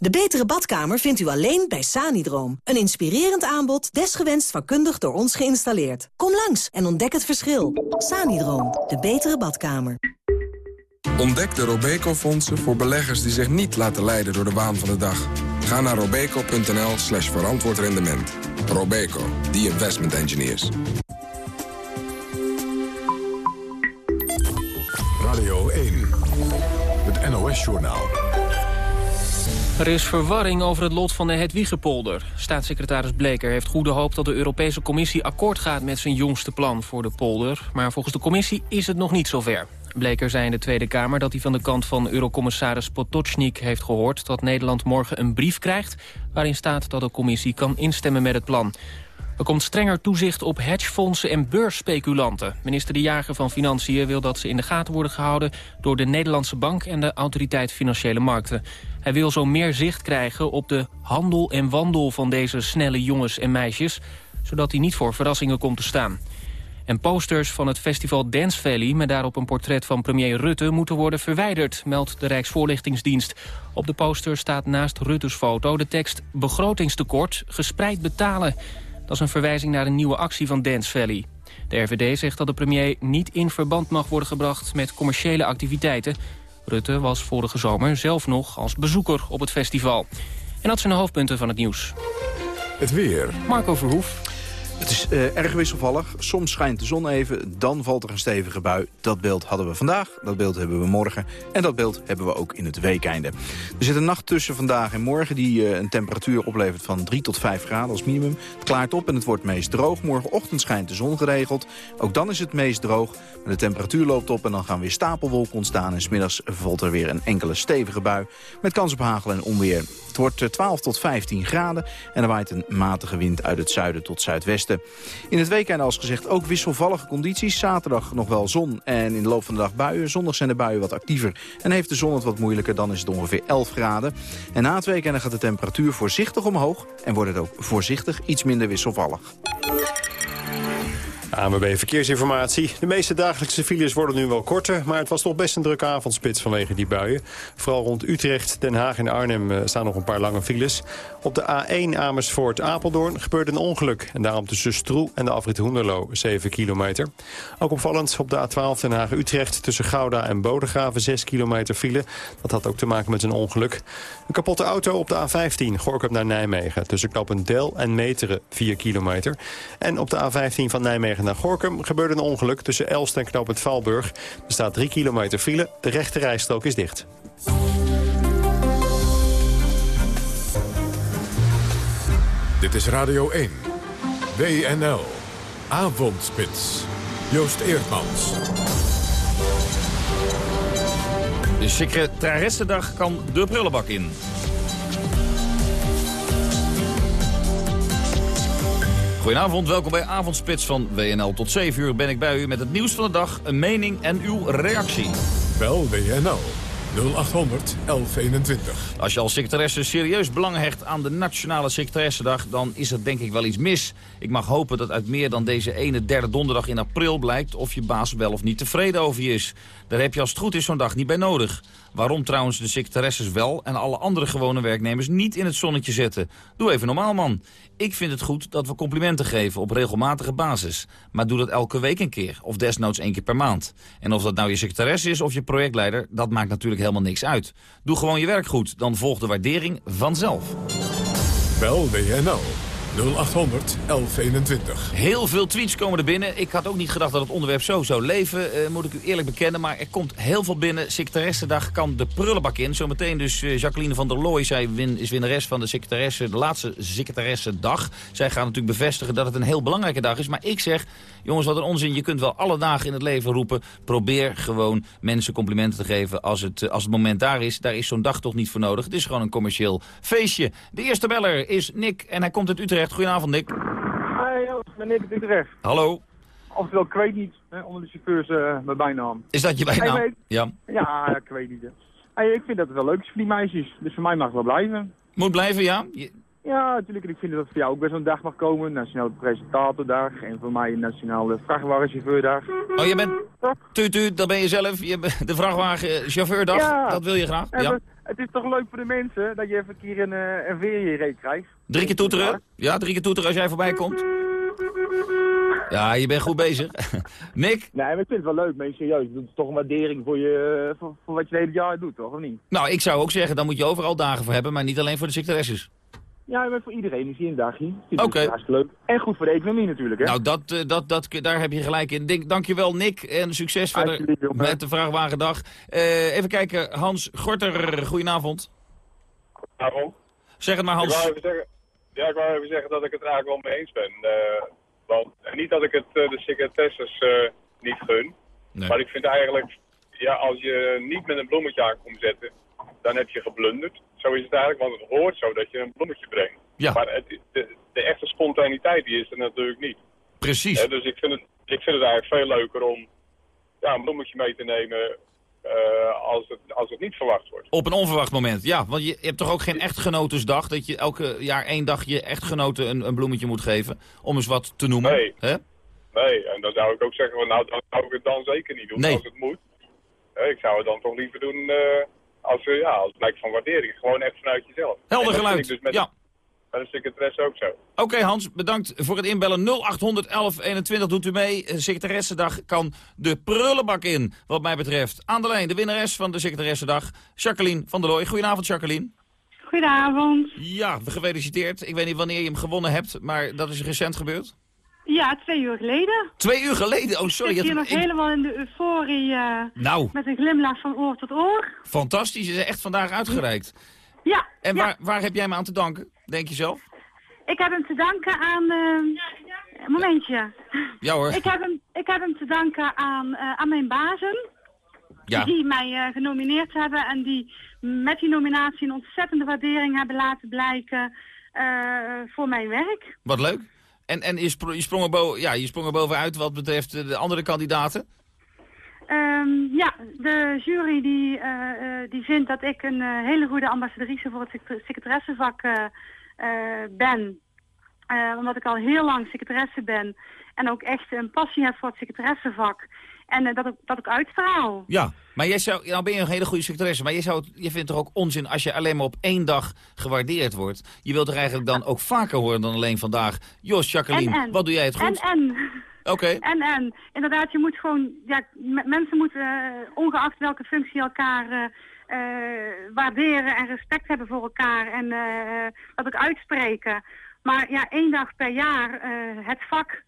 De betere badkamer vindt u alleen bij Sanidroom. Een inspirerend aanbod, desgewenst vakkundig door ons geïnstalleerd. Kom langs en ontdek het verschil. Sanidroom, de betere badkamer. Ontdek de Robeco-fondsen voor beleggers die zich niet laten leiden door de waan van de dag. Ga naar robeco.nl slash verantwoord rendement. Robeco, the investment engineers. Radio 1, het NOS-journaal. Er is verwarring over het lot van de Hedwiegepolder. Staatssecretaris Bleker heeft goede hoop dat de Europese Commissie akkoord gaat met zijn jongste plan voor de polder. Maar volgens de Commissie is het nog niet zover. Bleker zei in de Tweede Kamer dat hij van de kant van Eurocommissaris Potocnik heeft gehoord dat Nederland morgen een brief krijgt waarin staat dat de Commissie kan instemmen met het plan. Er komt strenger toezicht op hedgefondsen en beursspeculanten. Minister De Jager van Financiën wil dat ze in de gaten worden gehouden... door de Nederlandse Bank en de Autoriteit Financiële Markten. Hij wil zo meer zicht krijgen op de handel en wandel van deze snelle jongens en meisjes... zodat hij niet voor verrassingen komt te staan. En posters van het festival Dance Valley... met daarop een portret van premier Rutte moeten worden verwijderd... meldt de Rijksvoorlichtingsdienst. Op de poster staat naast Rutte's foto de tekst... begrotingstekort, gespreid betalen... Dat is een verwijzing naar een nieuwe actie van Dance Valley. De RVD zegt dat de premier niet in verband mag worden gebracht met commerciële activiteiten. Rutte was vorige zomer zelf nog als bezoeker op het festival. En dat zijn de hoofdpunten van het nieuws. Het weer. Marco Verhoef. Het is uh, erg wisselvallig. Soms schijnt de zon even, dan valt er een stevige bui. Dat beeld hadden we vandaag, dat beeld hebben we morgen... en dat beeld hebben we ook in het weekeinde. Er zit een nacht tussen vandaag en morgen... die uh, een temperatuur oplevert van 3 tot 5 graden als minimum. Het klaart op en het wordt meest droog. Morgenochtend schijnt de zon geregeld. Ook dan is het meest droog. Maar de temperatuur loopt op en dan gaan weer stapelwolken ontstaan... en smiddags valt er weer een enkele stevige bui... met kans op hagel en onweer. Het wordt 12 tot 15 graden en er waait een matige wind uit het zuiden tot zuidwesten. In het weekend als gezegd ook wisselvallige condities. Zaterdag nog wel zon en in de loop van de dag buien. Zondag zijn de buien wat actiever en heeft de zon het wat moeilijker. Dan is het ongeveer 11 graden. En na het weekend gaat de temperatuur voorzichtig omhoog en wordt het ook voorzichtig iets minder wisselvallig. AMB Verkeersinformatie. De meeste dagelijkse files worden nu wel korter... maar het was toch best een drukke avondspits vanwege die buien. Vooral rond Utrecht, Den Haag en Arnhem eh, staan nog een paar lange files. Op de A1 Amersfoort-Apeldoorn gebeurde een ongeluk... en daarom tussen Stroe en de afrit Hoenderloo 7 kilometer. Ook opvallend op de A12 Den Haag-Utrecht... tussen Gouda en Bodegraven 6 kilometer file. Dat had ook te maken met een ongeluk. Een kapotte auto op de A15 Gorkum naar Nijmegen... tussen Del en Meteren 4 kilometer. En op de A15 van Nijmegen naar Gorkum gebeurde een ongeluk tussen Elst en Knoop het Valburg. Er staat 3 kilometer file. De rechte rijstrook is dicht. Dit is Radio 1. WNL. Avondspits. Joost Eerdmans. De secretaressendag kan de prullenbak in. Goedenavond, welkom bij Avondspits van WNL. Tot 7 uur ben ik bij u met het nieuws van de dag, een mening en uw reactie. Bel WNL 0800 1121. Als je als secretaresse serieus belang hecht aan de Nationale Secretaressendag... dan is er denk ik wel iets mis. Ik mag hopen dat uit meer dan deze ene derde donderdag in april blijkt... of je baas wel of niet tevreden over je is. Daar heb je als het goed is zo'n dag niet bij nodig. Waarom trouwens de secretaresses wel en alle andere gewone werknemers niet in het zonnetje zetten? Doe even normaal, man. Ik vind het goed dat we complimenten geven op regelmatige basis. Maar doe dat elke week een keer, of desnoods één keer per maand. En of dat nou je secretaresse is of je projectleider, dat maakt natuurlijk helemaal niks uit. Doe gewoon je werk goed, dan volgt de waardering vanzelf. Bel WNL 0800 1121. Heel veel tweets komen er binnen. Ik had ook niet gedacht dat het onderwerp zo zou leven, eh, moet ik u eerlijk bekennen. Maar er komt heel veel binnen. Secretaressendag kan de prullenbak in. Zometeen dus eh, Jacqueline van der Looy, zij win, is winnares van de secretaresse, de laatste secretaressendag. Zij gaat natuurlijk bevestigen dat het een heel belangrijke dag is. Maar ik zeg, jongens, wat een onzin. Je kunt wel alle dagen in het leven roepen. Probeer gewoon mensen complimenten te geven als het, eh, als het moment daar is. Daar is zo'n dag toch niet voor nodig. Het is gewoon een commercieel feestje. De eerste beller is Nick en hij komt uit Utrecht. Goedenavond, Nick. Hey, Joost, ben Nick uit Utrecht. Hallo. Oftewel, ik weet niet, hè, onder de chauffeurs uh, mijn bijnaam. Is dat je bijnaam? Hey, ja. Ja, ik weet niet. Hey, ik vind dat het wel leuk is voor die meisjes, dus voor mij mag het wel blijven. Moet blijven, ja? Je... Ja, natuurlijk. En ik vind dat het voor jou ook best een dag mag komen. Nationale Presentatordag en voor mij een Nationale Vrachtwagenchauffeurdag. Oh, je bent... Tuut, tuut, dat ben je zelf. Je bent de vrachtwagenchauffeurdag, ja. dat wil je graag. Ja. Het is toch leuk voor de mensen dat je even een keer een, uh, een veer in je reet krijgt. Drie keer toeteren? Ja, drie keer toeteren als jij voorbij komt. Ja, je bent goed bezig. Nick? Nee, maar ik vind het wel leuk, mensen. Serieus, het is toch een waardering voor, je, voor, voor wat je het hele jaar doet, toch? Of niet? Nou, ik zou ook zeggen, dan moet je overal dagen voor hebben, maar niet alleen voor de secretaresses. Ja, maar voor iedereen is hier een dagje. Oké. Okay. hartstikke leuk. En goed voor de economie natuurlijk, hè? Nou, dat, uh, dat, dat, daar heb je gelijk in. Denk, dankjewel, Nick. En succes verder met de Vraagwagendag. Uh, even kijken, Hans Gorter, goedenavond. Goedenavond. Zeg het maar, Hans. Ik wou even zeggen, ja, ik wou even zeggen dat ik het er eigenlijk wel mee eens ben. Uh, want, niet dat ik het de secretaresses niet gun. Nee. Maar ik vind eigenlijk, ja, als je niet met een bloemetje aan komt zetten, dan heb je geblunderd. Zo is het eigenlijk, want het hoort zo dat je een bloemetje brengt. Ja. Maar het, de, de, echte spontaniteit die is er natuurlijk niet. Precies. dus ik vind, het, ik vind het eigenlijk veel leuker om ja, een bloemetje mee te nemen uh, als, het, als het niet verwacht wordt. Op een onverwacht moment, ja. Want je, je hebt toch ook geen echtgenotensdag, dat je elke jaar één dag je echtgenoten een, een bloemetje moet geven, om eens wat te noemen? Nee. Hè? Nee, en dan zou ik ook zeggen, nou dan zou ik het dan zeker niet doen nee. als het moet. ik zou het dan toch liever doen... Uh, als, uh, ja, als blijk van waardering. Gewoon echt vanuit jezelf. Helder geluid, dus met, ja. Met een secretaresse ook zo. Oké okay, Hans, bedankt voor het inbellen. 0800 1121 doet u mee. Secretaressendag kan de prullenbak in, wat mij betreft. Aan de lijn, de winnares van de secretaressendag, Jacqueline van der Looy. Goedenavond, Jacqueline. Goedenavond. Ja, gefeliciteerd. Ik weet niet wanneer je hem gewonnen hebt, maar dat is recent gebeurd. Ja, twee uur geleden. Twee uur geleden? Oh, sorry. Ik zit hier nog helemaal in de euforie. Uh, nou. Met een glimlach van oor tot oor. Fantastisch. Is echt vandaag uitgereikt. Ja. En ja. Waar, waar heb jij me aan te danken, denk je zelf? Ik heb hem te danken aan... Uh, een momentje. Ja hoor. Ik heb hem, ik heb hem te danken aan, uh, aan mijn bazen. Ja. Die mij genomineerd hebben en die met die nominatie een ontzettende waardering hebben laten blijken voor mijn werk. Wat leuk. En, en je, sprong, er boven, ja, je sprong er bovenuit wat betreft de andere kandidaten? Um, ja, de jury die, uh, uh, die vindt dat ik een uh, hele goede ambassadrice voor het secretaressenvak ben. omdat ik al heel lang secretaresse ben en ook echt een passie heb voor het secretaressenvak. En dat, ik, dat ik uitstraal. Ja, maar jij zou, nou ben je een hele goede secretaresse, maar je, zou, je vindt toch ook onzin als je alleen maar op één dag gewaardeerd wordt? Je wilt er eigenlijk dan ook vaker horen dan alleen vandaag. Jos, Jacqueline, en, en. wat doe jij het goed? En, en. Oké. Okay. En, en. Inderdaad, je moet gewoon, ja, mensen moeten, uh, ongeacht welke functie elkaar uh, uh, waarderen en respect hebben voor elkaar en dat ook uitspreken. Maar ja, één dag per jaar het vak,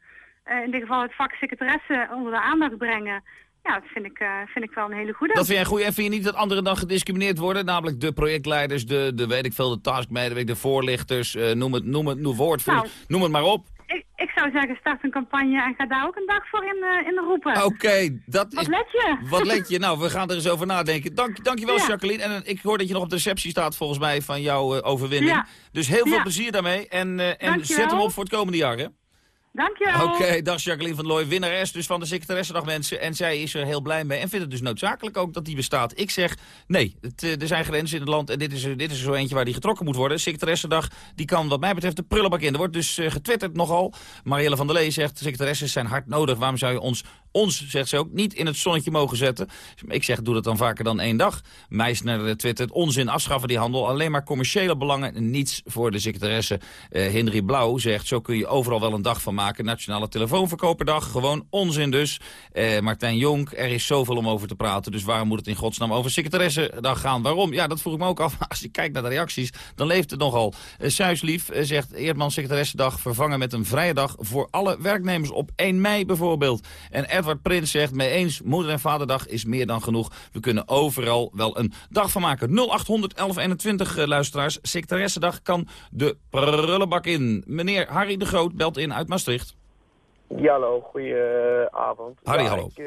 in dit geval het vak secretaresse, onder de aandacht brengen. Ja, dat vind ik, uh, vind ik wel een hele goede. Dat vind jij goed. En vind je niet dat anderen dan gediscrimineerd worden? Namelijk de projectleiders, de, de weet ik veel, de taskmedewerkers, de voorlichters, uh, noem het, noem het, noem woordvoerders, nou, noem het maar op. Ik, ik zou zeggen, start een campagne en ga daar ook een dag voor in, uh, in roepen. Oké, okay, dat wat is... let je? Wat let je? Nou, we gaan er eens over nadenken. Dank, dankjewel, ja. Jacqueline. En ik hoor dat je nog op de receptie staat, volgens mij, van jouw overwinning. Ja. Dus heel veel ja. plezier daarmee. En, en zet hem op voor het komende jaar, hè? Dankjewel. Oké, okay, dag Jacqueline van Looy, winnares dus van de secretaressendag mensen. En zij is er heel blij mee en vindt het dus noodzakelijk ook dat die bestaat. Ik zeg, nee, het, uh, er zijn grenzen in het land en dit is, dit is er zo eentje waar die getrokken moet worden. Secretaressendag, die kan wat mij betreft de prullenbak in. Er wordt dus uh, getwitterd nogal. Marielle van der Lee zegt, secretaresses zijn hard nodig. Waarom zou je ons, ons, zegt ze ook, niet in het zonnetje mogen zetten? Ik zeg, doe dat dan vaker dan één dag. Meisner twittert, onzin, afschaffen die handel. Alleen maar commerciële belangen, niets voor de secretaresse. Henry Blauw zegt, zo kun je overal wel een dag van maken maken. Nationale Telefoonverkoperdag, gewoon onzin dus. Eh, Martijn Jonk, er is zoveel om over te praten. Dus waarom moet het in godsnaam over secretaressendag gaan? Waarom? Ja, dat vroeg ik me ook af. Als je kijkt naar de reacties, dan leeft het nogal. Uh, Suislief uh, zegt Eerdman secretaressendag vervangen met een vrije dag... voor alle werknemers op 1 mei bijvoorbeeld. En Edward Prins zegt mee eens, moeder- en vaderdag is meer dan genoeg. We kunnen overal wel een dag van maken. 0800 1121 uh, luisteraars. Secretaressendag kan de prullenbak in. Meneer Harry de Groot belt in uit Maastricht. Ja, hallo. Goedenavond. Harry, ja, hallo. Ik, uh,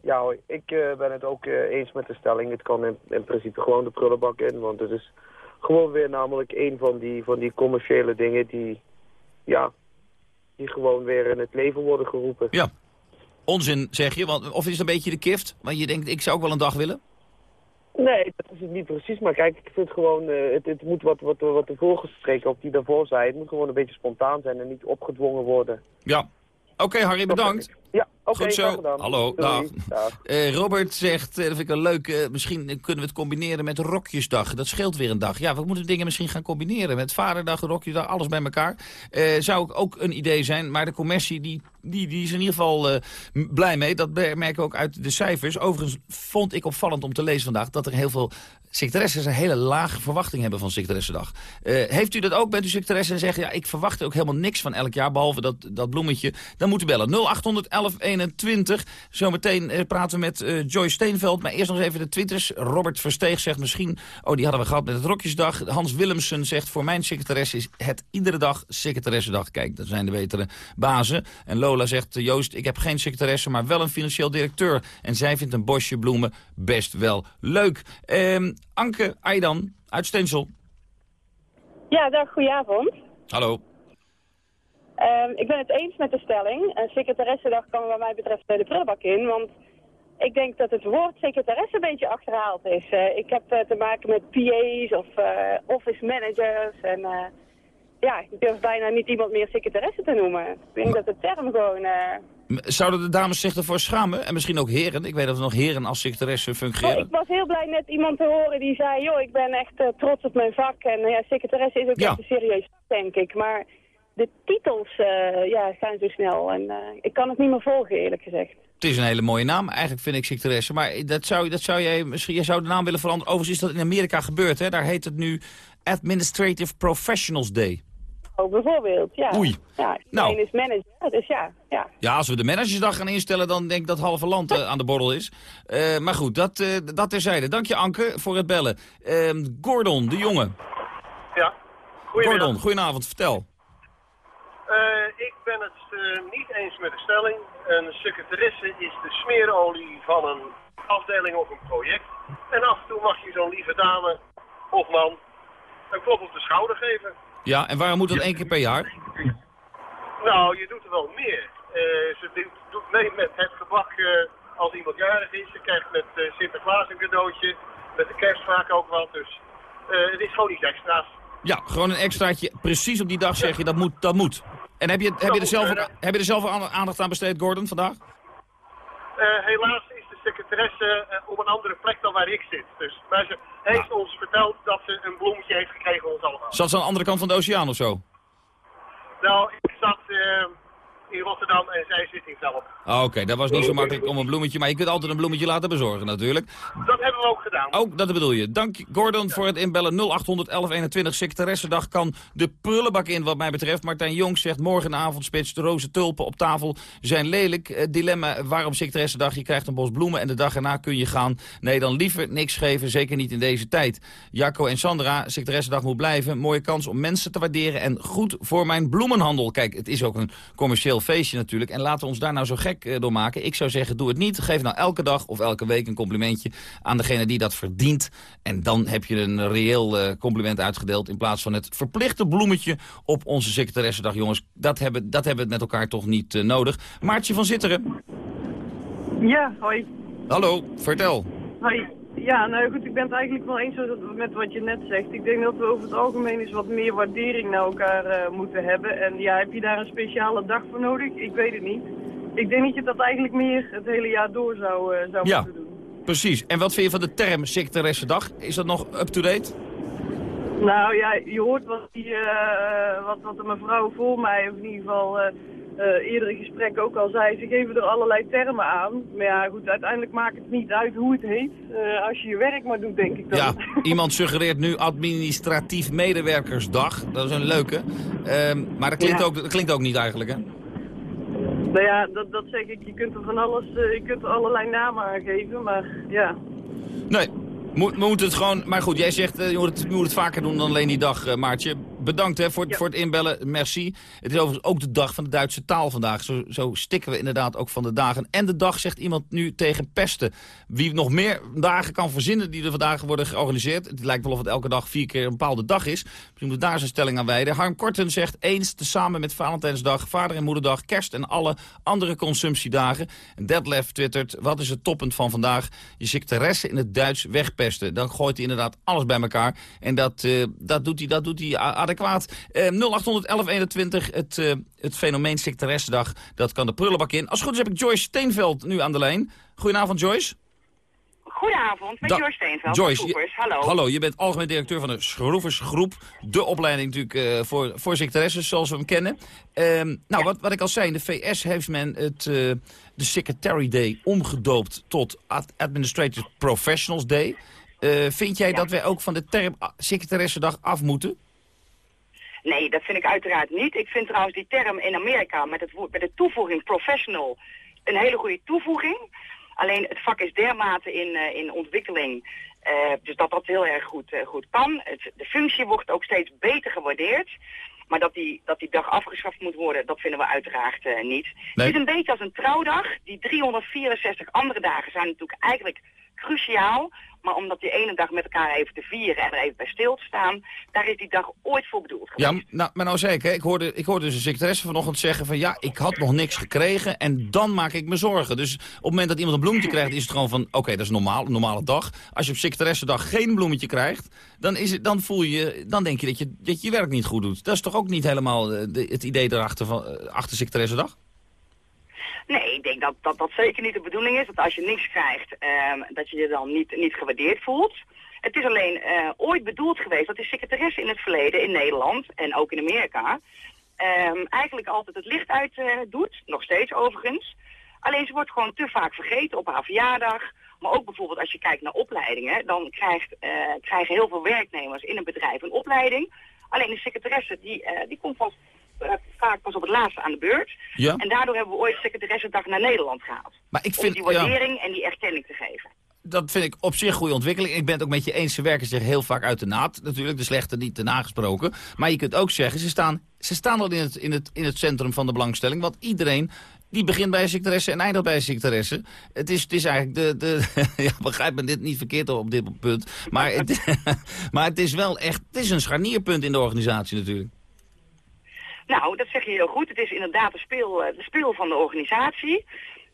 ja, hoi. Ik uh, ben het ook eens met de stelling. Het kan in, in, principe gewoon de prullenbak in. Want het is gewoon weer namelijk een van die, van die commerciële dingen die, ja, die gewoon weer in het leven worden geroepen. Ja. Onzin, zeg je? Want, of is het een beetje de kift? Want je denkt, ik zou ook wel een dag willen? Nee, dat is het niet precies. Maar kijk, ik vind gewoon, uh, het, het, moet wat, wat, wat de voorgespreken op die daarvoor zei, het moet gewoon een beetje spontaan zijn en niet opgedwongen worden. Ja. Oké, okay, Harry, bedankt. Ja, oké. Goed zo. Hallo, dag. dag. Uh, Robert zegt, uh, dat vind ik een leuk, uh, misschien kunnen we het combineren met Rokjesdag. Dat scheelt weer een dag. Ja, we moeten dingen misschien gaan combineren. Met Vaderdag, Rokjesdag, alles bij elkaar. zou ook een idee zijn, maar de commissie die, die, die is in ieder geval blij mee. Dat merken we ook uit de cijfers. Overigens vond ik opvallend om te lezen vandaag dat er heel veel secretaressen een hele lage verwachting hebben van secretaressendag. Uh, heeft u dat ook? Bent u secretaresse en zegt, ja, ik verwacht ook helemaal niks van elk jaar, behalve dat, dat bloemetje. Dan moet u bellen. 0800 1121. Zometeen uh, praten we met uh, Joyce Steenveld. Maar eerst nog even de twitters. Robert Versteeg zegt misschien, oh die hadden we gehad met het Rokjesdag. Hans Willemsen zegt, voor mijn secretaresse is het iedere dag secretaressendag. Kijk, dat zijn de betere bazen. En Lola zegt, Joost, ik heb geen secretaresse, maar wel een financieel directeur. En zij vindt een bosje bloemen best wel leuk. Um, Anke Aidan uit Stensel. Ja, dag, goedenavond. Hallo. Um, ik ben het eens met de stelling. Een secretaressendag kan wat mij betreft de prullenbak in, want ik denk dat het woord secretaresse een beetje achterhaald is. Uh, ik heb uh, te maken met PA's of uh, office managers en ja, ik durf bijna niet iemand meer secretaresse te noemen. Ik denk maar... dat de term gewoon... Zouden de dames zich ervoor schamen? En misschien ook heren? Ik weet dat er nog heren als secretaresse fungeren. Oh, ik was heel blij net iemand te horen die zei... joh, ik ben echt uh, trots op mijn vak. En uh, ja, secretaresse is ook ja. echt een serieus denk ik. Maar de titels uh, ja, gaan zo snel. En ik kan het niet meer volgen, eerlijk gezegd. Het is een hele mooie naam, eigenlijk vind ik secretaresse. Maar dat zou, dat zou jij misschien... Jij zou de naam willen veranderen. Overigens is dat in Amerika gebeurd, hè? Daar heet het nu Administrative Professionals Day. Oh, bijvoorbeeld, ja. Oei. Ja, nou. is manager, dus ja, ja. Ja, als we de managersdag gaan instellen, dan denk ik dat halve land uh, aan de borrel is. Uh, maar goed, dat, uh, dat terzijde. Dank je, Anke, voor het bellen. Ehm, Gordon, de jongen. Ja, goedenavond. Gordon, goedenavond, vertel. ik ben het niet eens met de stelling. Een secretaresse is de smeerolie van een afdeling of een project. En af en toe mag je zo'n lieve dame of man een klop op de schouder geven. Ja, en waarom moet dat één keer per jaar? Nou, je doet er wel meer. Uh, ze doet, mee met het gebak uh, als iemand jarig is. Ze krijgt met uh, Sinterklaas een cadeautje. Met de kerst vaak ook wat. Dus het is gewoon iets extra's. Ja, gewoon een extraatje. Precies op die dag zeg je, dat moet. Dat moet. En heb je, heb je, er, zelf heb je er zelf aandacht aan besteed, Gordon, vandaag? helaas secretaresse op een andere plek dan waar ik zit. Dus maar ze heeft ons verteld dat ze een bloemetje heeft gekregen ons allemaal. Zat ze aan de andere kant van de oceaan of zo? Nou, ik zat uh, in Rotterdam en zij zit in Velp. Ah, Oké, okay. dat was niet zo makkelijk om een bloemetje, maar je kunt altijd een bloemetje laten bezorgen natuurlijk. Dat hebben we ook gedaan. Ook, dat bedoel je. Dank Gordon voor het inbellen 0800 1121. Secretaressendag kan de prullenbak in wat mij betreft. Martijn Jong zegt morgenavondspits de roze tulpen op tafel zijn lelijk. Uh, dilemma waarom secretaressendag? Je krijgt een bos bloemen en de dag erna kun je gaan. Nee, dan liever niks geven, zeker niet in deze tijd. Jacco en Sandra, secretaressendag moet blijven. Mooie kans om mensen te waarderen en goed voor mijn bloemenhandel. Kijk, het is ook een commercieel feestje natuurlijk. En laten we ons daar nou zo gek uh, door maken. Ik zou zeggen, doe het niet. Geef nou elke dag of elke week een complimentje aan degene die dat verdient. En dan heb je een reëel uh, compliment uitgedeeld... in plaats van het verplichte bloemetje op onze secretaressendag. Jongens, dat hebben, dat hebben we met elkaar toch niet uh, nodig. Maartje van Zitteren. Ja, hoi. Hallo, vertel. Hoi. Ja, nou goed, ik ben het eigenlijk wel eens met wat je net zegt. Ik denk dat we over het algemeen eens wat meer waardering naar elkaar uh, moeten hebben. En ja, heb je daar een speciale dag voor nodig? Ik weet het niet. Ik denk dat je dat eigenlijk meer het hele jaar door zou, uh, zou ja, moeten doen. precies. En wat vind je van de term secretaressendag? Is dat nog up-to-date? Nou ja, je hoort wat, die, uh, wat, wat de mevrouw voor mij, of in ieder geval uh, eerdere gesprekken ook al zei, ze geven er allerlei termen aan. Maar ja, goed, uiteindelijk maakt het niet uit hoe het heet. Uh, als je je werk maar doet, denk ik dan. Ja, iemand suggereert nu administratief medewerkersdag. Dat is een leuke. Uh, maar dat klinkt, ook, dat klinkt ook niet eigenlijk, hè? Nou ja, dat, dat zeg ik. Je kunt er van alles, uh, je kunt er allerlei namen aan geven, maar ja. Nee, moet, moet het gewoon... Maar goed, jij zegt, je, moet het, je moet het vaker doen dan alleen die dag, Maartje. Bedankt hè, voor, voor het inbellen. Merci. Het is overigens ook de dag van de Duitse taal vandaag. Zo, zo stikken we inderdaad ook van de dagen. En de dag zegt iemand nu tegen pesten. Wie nog meer dagen kan verzinnen die er vandaag worden georganiseerd. Het lijkt wel of het elke dag vier keer een bepaalde dag is. Misschien moet daar zijn stelling aan wijden. Harm Korten zegt eens tezamen met Valentijnsdag, Vader- en Moederdag, Kerst en alle andere consumptiedagen. En Detlef twittert, wat is het toppunt van vandaag? Je secretaresse in het Duits wegpesten. Dan gooit hij inderdaad alles bij elkaar. En dat, uh, dat doet hij, dat doet hij adequaat. Uh, 0800 1121, het, uh, het fenomeen secretaressendag, dat kan de prullenbak in. Als het goed is heb ik Joyce Steenveld nu aan de lijn. Goedenavond Joyce. Goedenavond, met Joyce Steenveld Joyce, je, hallo. Hallo, je bent algemeen directeur van de Schroeversgroep. De opleiding natuurlijk uh, voor, voor secretaresses zoals we hem kennen. Um, nou, ja. wat, wat ik al zei, in de VS heeft men het, uh, de Secretary Day omgedoopt tot Administrative Professionals Day. Uh, vind jij ja. dat wij ook van de term secretaressendag af moeten? Nee, dat vind ik uiteraard niet. Ik vind trouwens die term in Amerika met, het woord, met de toevoeging professional een hele goede toevoeging. Alleen het vak is dermate in, uh, in ontwikkeling, uh, dus dat dat heel erg goed, uh, goed kan. Het, de functie wordt ook steeds beter gewaardeerd. Maar dat die, dat die dag afgeschaft moet worden, dat vinden we uiteraard niet. Nee. Het is een beetje als een trouwdag. Die 364 andere dagen zijn natuurlijk eigenlijk cruciaal. Maar om dat die ene dag met elkaar even te vieren en er even bij stil te staan, daar is die dag ooit voor bedoeld geweest. Ja, nou, maar nou zeker. Ik hoorde, ik hoorde dus een secretaresse vanochtend zeggen van ja, ik had nog niks gekregen en dan maak ik me zorgen. Dus op het moment dat iemand een bloemetje krijgt, is het gewoon van oké, okay, dat is normaal, een normale dag. Als je op secretaressendag geen bloemetje krijgt, dan, is het, dan voel je, dan denk je dat, je dat je je werk niet goed doet. Dat is toch ook niet helemaal de, het idee erachter van, uh, achter secretaressendag? Nee, ik denk dat, dat dat zeker niet de bedoeling is. Dat als je niks krijgt, um, dat je je dan niet, niet gewaardeerd voelt. Het is alleen uh, ooit bedoeld geweest dat de secretaresse in het verleden in Nederland en ook in Amerika... Um, eigenlijk altijd het licht uit uh, doet, nog steeds overigens. Alleen ze wordt gewoon te vaak vergeten op haar verjaardag. Maar ook bijvoorbeeld als je kijkt naar opleidingen, dan krijgt, uh, krijgen heel veel werknemers in een bedrijf een opleiding. Alleen de secretaresse die, die komt uh, vaak pas op het laatste aan de beurt. Ja. En daardoor hebben we ooit secretaressendag naar Nederland gehaald. Maar ik vind, om die waardering ja. en die erkenning te geven. Dat vind ik op zich goede ontwikkeling. Ik ben het ook met je eens, ze werken zich heel vaak uit de naad. Natuurlijk, de slechte niet te nagesproken. Maar je kunt ook zeggen, ze staan, ze staan al in het, in, het, in het centrum van de belangstelling. Want iedereen die begint bij een secretaresse en eindigt bij een secretaresse. Het is, het is eigenlijk de... de ja, begrijp me dit niet verkeerd op dit punt. Maar het, maar het is wel echt... Het is een scharnierpunt in de organisatie natuurlijk. Nou, dat zeg je heel goed. Het is inderdaad de speel, de speel van de organisatie.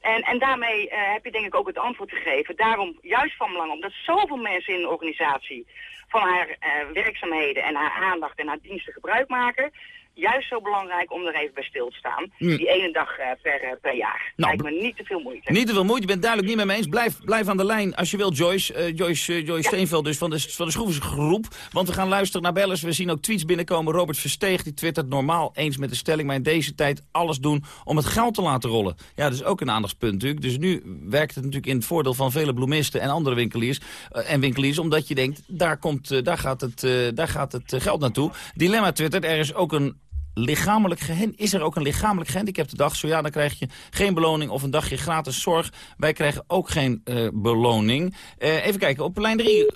En, en daarmee uh, heb je denk ik ook het antwoord gegeven. Daarom juist van belang, omdat zoveel mensen in de organisatie van haar uh, werkzaamheden en haar aandacht en haar diensten gebruik maken juist zo belangrijk om er even bij stil te staan. Mm. Die ene dag uh, per, uh, per jaar. Nou, Lijkt me niet te veel moeite. Niet te veel moeite, je bent duidelijk niet mee eens. Blijf, blijf aan de lijn als je wilt, Joyce. Uh, Joyce, Joyce ja. Steenveld dus van de, van de Schroeversgroep. Want we gaan luisteren naar bellers. We zien ook tweets binnenkomen. Robert Versteeg die twittert normaal eens met de stelling. Maar in deze tijd alles doen om het geld te laten rollen. Ja, dat is ook een aandachtspunt natuurlijk. Dus nu werkt het natuurlijk in het voordeel van vele bloemisten en andere winkeliers. en winkeliers, omdat je denkt, daar, komt, daar gaat het, daar gaat het geld naartoe. Dilemma twittert, er is ook een lichamelijk is er ook een lichamelijk gehandicapte dag? Zo ja, dan krijg je geen beloning of een dagje gratis zorg. Wij krijgen ook geen uh, beloning. Uh, even kijken, op lijn 3.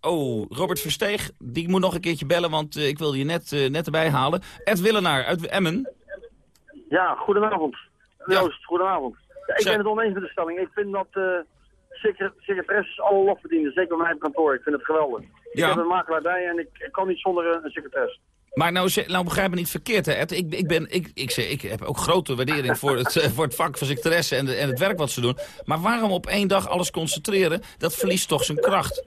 Oh, Robert Versteeg, die moet nog een keertje bellen, want uh, ik wilde je net, net erbij halen. Ed Willenaar uit Emmen. Ja, goedenavond. Joost, ja. goedenavond. Ja, ik ben het oneens met de stelling. Ik vind dat secretaresses alle lof verdienen, zeker bij mijn kantoor. Ik vind het geweldig. Ja. Ik heb een makelaardij en ik, ik kan niet zonder een secretaris. Maar nou, nou begrijp me niet verkeerd, hè, Ed. Ik, ik, ben, ik, ik, zeg, ik heb ook grote waardering voor het, voor het vak van secretaresse en, de, en het werk wat ze doen. Maar waarom op één dag alles concentreren, dat verliest toch zijn kracht?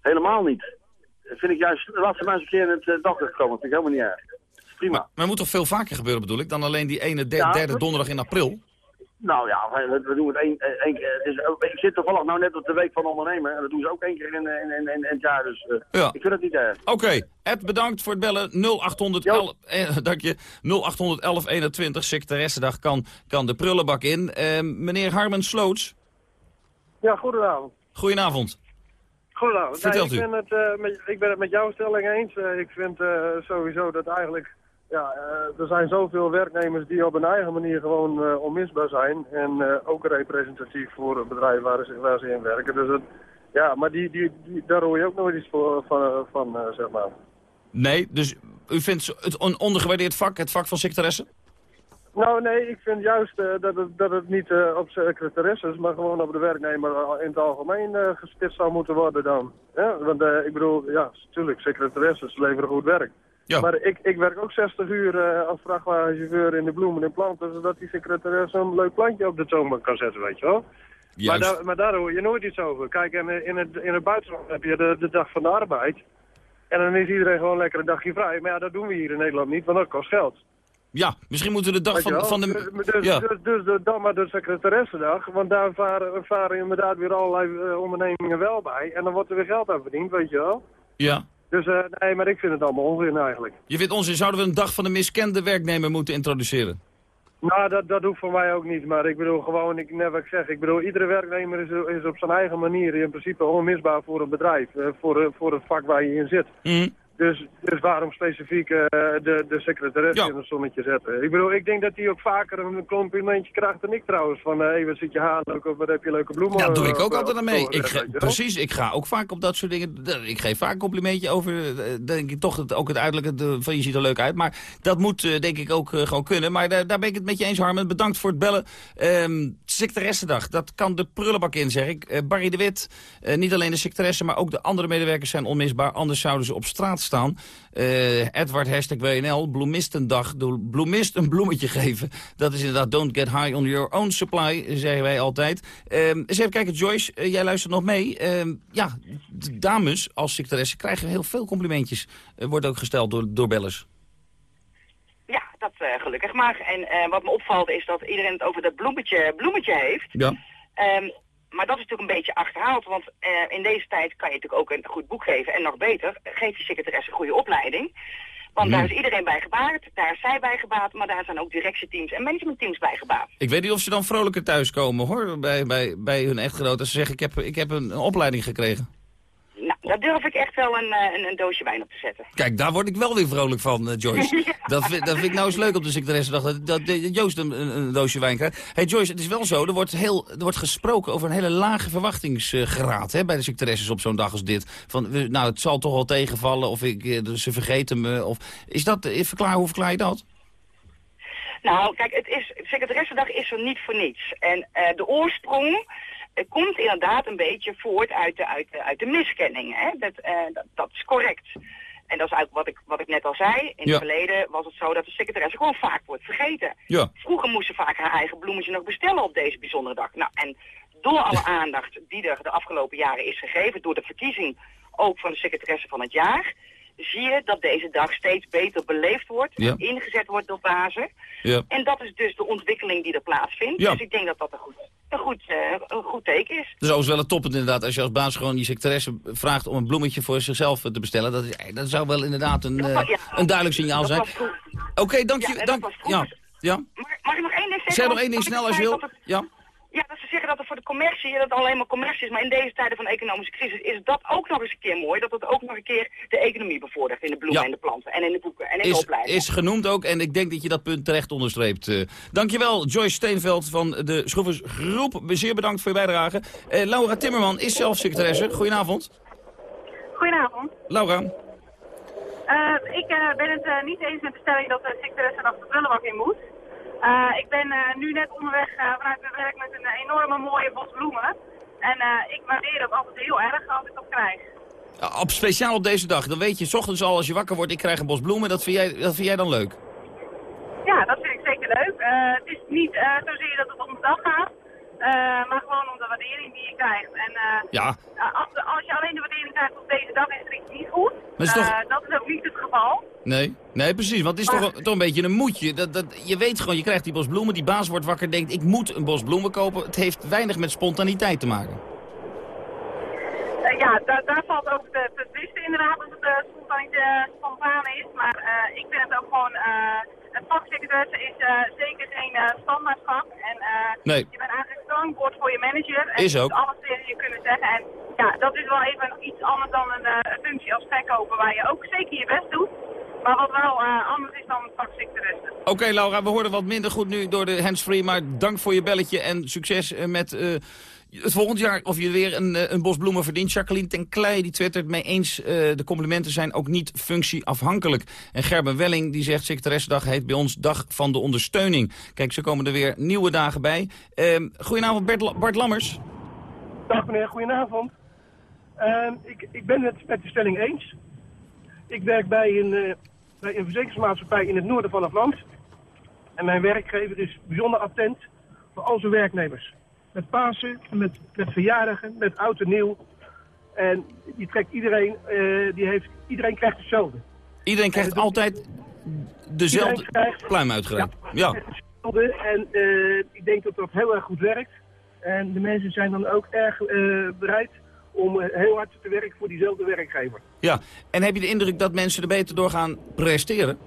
Helemaal niet. Vind ik juist, laat ze maar eens een keer in het uh, daglicht komen. Dat vind ik helemaal niet erg. Prima. Maar, maar het moet toch veel vaker gebeuren, bedoel ik, dan alleen die ene ja, derde donderdag in april? Nou ja, we, we doen het één, één keer. Het is, ik zit toevallig nou net op de week van ondernemer. En dat doen ze ook één keer in, in, in, in het jaar. Dus uh, ja. ik vind het niet erg. Oké, Ed bedankt voor het bellen. 0811, eh, dank je. 0811 21, secretaressendag kan, kan de prullenbak in. Uh, meneer Harmen Sloots. Ja, goedenavond. Goedenavond. Goedenavond. Vertelt nee, ik, ben het, uh, met, ik ben het met jouw stelling eens. Uh, ik vind uh, sowieso dat eigenlijk... Ja, er zijn zoveel werknemers die op hun eigen manier gewoon onmisbaar zijn. En ook representatief voor het bedrijf waar ze, waar ze in werken. Dus het, ja, maar die, die, die, daar hoor je ook nooit iets voor, van, van zeg maar. Nee, dus u vindt het een ondergewaardeerd vak, het vak van secretaressen? Nou nee, ik vind juist uh, dat, het, dat het niet uh, op secretaresses, maar gewoon op de werknemer in het algemeen uh, gespitst zou moeten worden dan. Ja, want ik bedoel, ja, natuurlijk, secretaresses leveren goed werk. Ja. Maar ik, ik werk ook 60 uur als vrachtwagenchauffeur in de bloemen en planten, zodat die secretaresse een leuk plantje op de toonbank kan zetten, weet je wel. Maar, daar, maar daar hoor je nooit iets over. Kijk, in, in, het, in het buitenland heb je de, de dag van de arbeid. En dan is iedereen gewoon lekker een dagje vrij. Maar ja, dat doen we hier in Nederland niet, want dat kost geld. Ja, misschien moeten we de dag van, van de... Dus, dus, ja. dus, dus de, dan maar de secretaressendag, want daar varen, varen inderdaad weer allerlei uh, ondernemingen wel bij. En dan wordt er weer geld aan verdiend, weet je wel. Ja. Dus uh, nee, maar ik vind het allemaal onzin eigenlijk. Je vindt onzin, zouden we een dag van de miskende werknemer moeten introduceren? Nou, dat, dat hoeft voor mij ook niet, maar ik bedoel gewoon, ik, net wat ik zeg, ik bedoel, iedere werknemer is, is op zijn eigen manier in principe onmisbaar voor een bedrijf, uh, voor, voor het vak waar je in zit. Mm. Dus, dus waarom specifiek uh, de, de secretaresse ja. in een zonnetje zetten? Ik bedoel, ik denk dat hij ook vaker een complimentje krijgt dan ik trouwens. Van, hé, hey, wat zit je haar leuk of wat heb je leuke bloemen? Ja, dat doe ik ook uh, altijd aan mee. Ik precies, ik ga ook vaak op dat soort dingen. Ik geef vaak een complimentje over, denk ik toch, het, ook het uiterlijke van je ziet er leuk uit. Maar dat moet uh, denk ik ook gewoon kunnen. Maar daar, daar ben ik het met je eens, Harmen. Bedankt voor het bellen. Um, secretaressendag, dat kan de prullenbak in, zeg ik. Barry de Wit, niet alleen de secretaresse, maar ook de andere medewerkers zijn onmisbaar. Anders zouden ze op straat staan. Uh, Edward hashtag WNL, bloemistendag, de bloemist een bloemetje geven. Dat is inderdaad don't get high on your own supply, zeggen wij altijd. Uh, eens even kijken, Joyce, uh, jij luistert nog mee. ja, de dames als secretaresse krijgen heel veel complimentjes. wordt ook gesteld door, door bellers. Ja, dat gelukkig maar. En wat me opvalt is dat iedereen het over dat bloemetje, bloemetje heeft. Ja. Um, maar dat is natuurlijk een beetje achterhaald, want uh, in deze tijd kan je natuurlijk ook een goed boek geven. En nog beter, geef je secretaresse een goede opleiding. Want mm. daar is iedereen bij gebaat, daar is zij bij gebaat, maar daar zijn ook directieteams en managementteams bij gebaat. Ik weet niet of ze dan vrolijker thuiskomen hoor, bij, bij, bij hun echtgenoot. Als ze zeggen, ik heb, ik heb een, een opleiding gekregen. Nou, daar durf ik echt wel een, een, een, doosje wijn op te zetten. Kijk, daar word ik wel weer vrolijk van, uh, Joyce. ja. dat, vind, dat vind ik nou eens leuk op de secretaresse dat, dat Joost een, een, een, doosje wijn krijgt. hey Joyce, het is wel zo, er wordt, heel, er wordt gesproken over een hele lage verwachtingsgraad hè, bij de secretaresses op zo'n dag als dit. Van, nou, het zal toch wel tegenvallen, of ik, ze vergeten me. Of, is dat, verklaar, hoe verklaar je dat? Nou, kijk, het is, secretaressendag is er niet voor niets. En uh, de oorsprong het komt inderdaad een beetje voort uit de, uit de, uit de miskenning. Hè? Dat, uh, dat, dat, is correct. En dat is eigenlijk wat ik, wat ik net al zei. In ja. het verleden was het zo dat de secretaresse gewoon vaak wordt vergeten. Ja. Vroeger moest ze vaak haar eigen bloemetje nog bestellen op deze bijzondere dag. Nou, en door alle aandacht die er de afgelopen jaren is gegeven, door de verkiezing ook van de secretaresse van het jaar, zie je dat deze dag steeds beter beleefd wordt, ja. ingezet wordt door bazen. Ja. En dat is dus de ontwikkeling die er plaatsvindt. Ja. Dus ik denk dat dat een goed, een goed, uh, een goed teken is. Dus is wel een toppend inderdaad, als je als baas gewoon die secretaresse vraagt om een bloemetje voor zichzelf te bestellen. Dat, is, dat zou wel inderdaad een, ja, een duidelijk signaal zijn. Oké, okay, dank je. Dank, ja, ja. Mag, mag ik nog één ding zeggen? Zeg nog één ding snel als je wil. Ja. Ja, dat ze zeggen dat het voor de commercie, dat het alleen maar commercie is. Maar in deze tijden van economische crisis is dat ook nog eens een keer mooi. Dat het ook nog een keer de economie bevordert in de bloemen ja. en de planten. En in de boeken en in is, de opleiding. Is genoemd ook en ik denk dat je dat punt terecht onderstreept. Uh, dankjewel Joyce Steenveld van de Schroeversgroep. Zeer bedankt voor je bijdrage. Uh, Laura Timmerman is zelf secretaresse. Goedenavond. Goedenavond. Laura. Uh, ik ben het niet eens met de stelling dat de secretaresse nog de prullenbak in moet. Uh, ik ben uh, nu net onderweg uh, vanuit mijn werk met een enorme mooie bos bloemen. En ik waardeer dat altijd heel erg als ik dat krijg. Op, speciaal op deze dag. Dan weet je, s ochtends al als je wakker wordt, ik krijg een bos bloemen. Dat vind jij, dat vind jij dan leuk? Ja, dat vind ik zeker leuk. het is niet zozeer dat het om de dag gaat. Maar gewoon om de waardering die je krijgt. En ja. als, als, je alleen de waardering krijgt op deze dag is het niet goed. Maar is toch... dat is ook niet het geval. Nee. Nee, precies, want het is toch, een, toch een beetje een moedje. Dat, dat, je weet gewoon, je krijgt die bos bloemen, die baas wordt wakker, denkt ik moet een bos bloemen kopen. Het heeft weinig met spontaniteit te maken. Uh, ja, daar, daar valt ook te, te twisten inderdaad dat het uh, spontaan is. Maar uh, ik vind het ook gewoon, het vaksecretaresse is zeker geen standaardvak. En nee. je bent eigenlijk klankbord voor je manager. En is ook. Alles tegen je kunnen zeggen. En ja, dat is wel even iets anders dan een, een functie als verkoper waar je ook zeker je best doet. Maar wat wel uh, anders is dan vaksecretaresse. Oké okay, Laura, we hoorden wat minder goed nu door de handsfree. Maar dank voor je belletje en succes met uh, het volgend jaar of je weer een, een bos bloemen verdient. Jacqueline ten Klei die twittert mee eens. Uh, de complimenten zijn ook niet functieafhankelijk. En Gerben Welling die zegt secretaressendag heet bij ons dag van de ondersteuning. Kijk, zo komen er weer nieuwe dagen bij. goedenavond Bert, Bart Lammers. Dag meneer, goedenavond. ik, ik ben het met de stelling eens. Ik werk bij een bij een verzekeringsmaatschappij in het noorden van het land. En mijn werkgever is bijzonder attent voor al zijn werknemers. Met Pasen, met, met verjaardagen, met oud en nieuw. En die trekt iedereen, uh, die heeft, iedereen krijgt hetzelfde. Iedereen krijgt altijd dezelfde krijgt, pluim uitgereikt? Ja. ja. En uh, ik denk dat dat heel erg goed werkt. En de mensen zijn dan ook erg uh, bereid om heel hard te werken voor diezelfde werkgever. Ja, en heb je de indruk dat mensen er beter door gaan presteren?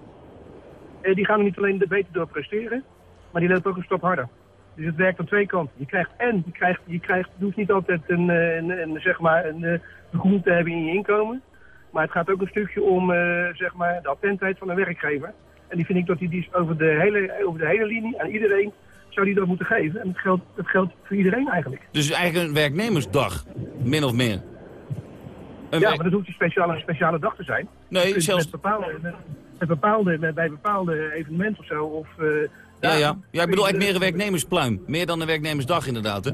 Eh, die gaan er niet alleen er beter door presteren, maar die lopen ook een stap harder. Dus het werkt aan twee kanten. Je krijgt en, je krijgt, je krijgt, je hoeft niet altijd een, een, een zeg maar een, een groen te hebben in je inkomen. Maar het gaat ook een stukje om uh, zeg maar de attentheid van een werkgever. En die vind ik dat hij die over de hele, over de hele linie aan iedereen zou die dat moeten geven. En dat geldt, dat geldt voor iedereen eigenlijk. Dus eigenlijk een werknemersdag, min of meer? Een ja, maar dat hoeft een speciale, speciale dag te zijn. Nee, zelfs... Met bepaalde, met, bepaalde, met, bij bepaalde evenementen of zo. Of, uh, ja, ja. ja, ik bedoel eigenlijk meer een werknemerspluim. Meer dan een werknemersdag inderdaad, hè?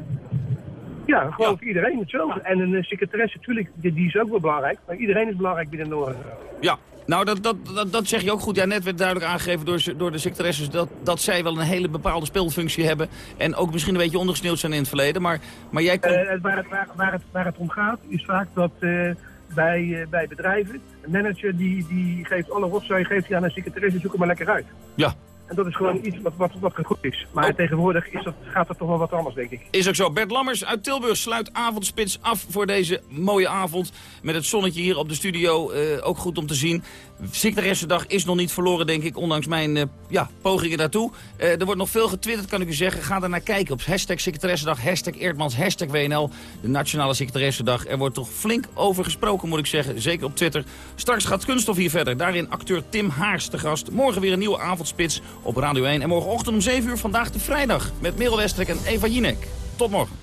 Ja, gewoon ja. voor iedereen hetzelfde. En een secretaresse, natuurlijk, die, is ook wel belangrijk. Maar iedereen is belangrijk binnen Noorden. Ja, nou, dat, dat, dat, dat, zeg je ook goed. Ja, net werd duidelijk aangegeven door, door de secretaresses... Dat, dat zij wel een hele bepaalde speelfunctie hebben... en ook misschien een beetje ondergesneeuwd zijn in het verleden. Maar, maar jij kon... Uh, waar, het, waar, waar, het, waar het om gaat, is vaak dat uh, bij, uh, bij bedrijven... een manager die, die geeft alle rotzooi geeft hij aan een secretaresse... zoek hem maar lekker uit. Ja, en dat is gewoon iets wat, wat, wat goed is. Maar oh. tegenwoordig is dat, gaat het toch wel wat anders, denk ik. Is ook zo. Bert Lammers uit Tilburg sluit avondspits af voor deze mooie avond. Met het zonnetje hier op de studio. Uh, ook goed om te zien. Secretaressendag is nog niet verloren, denk ik, ondanks mijn uh, ja, pogingen daartoe. Uh, er wordt nog veel getwitterd, kan ik u zeggen. Ga er naar kijken op hashtag secretaressendag, hashtag Eerdmans, hashtag WNL. De Nationale Secretaressendag. Er wordt toch flink over gesproken, moet ik zeggen. Zeker op Twitter. Straks gaat Kunststof hier verder. Daarin acteur Tim Haars te gast. Morgen weer een nieuwe avondspits op Radio 1. En morgenochtend om 7 uur vandaag de vrijdag. Met Merel Westrek en Eva Jinek. Tot morgen.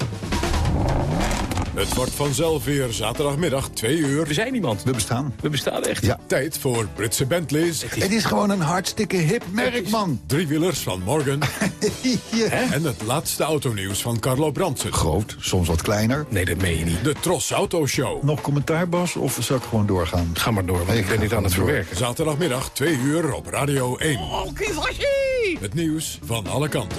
Het wordt vanzelf weer zaterdagmiddag 2 uur. We zijn iemand. We bestaan. We bestaan echt. Ja. Tijd voor Britse Bentleys. Het is, gewoon een hartstikke hip merk, man. Driewielers van Morgan. ja. En het laatste autonieuws van Carlo Brandsen. Groot, soms wat kleiner. Nee, dat meen je niet. De Tros Auto Show. Nog commentaar, Bas, of zal ik gewoon doorgaan? Ga maar door, want ik ben niet aan het verwerken. Zaterdagmiddag 2 uur op Radio 1. Oh, Het nieuws van alle kanten.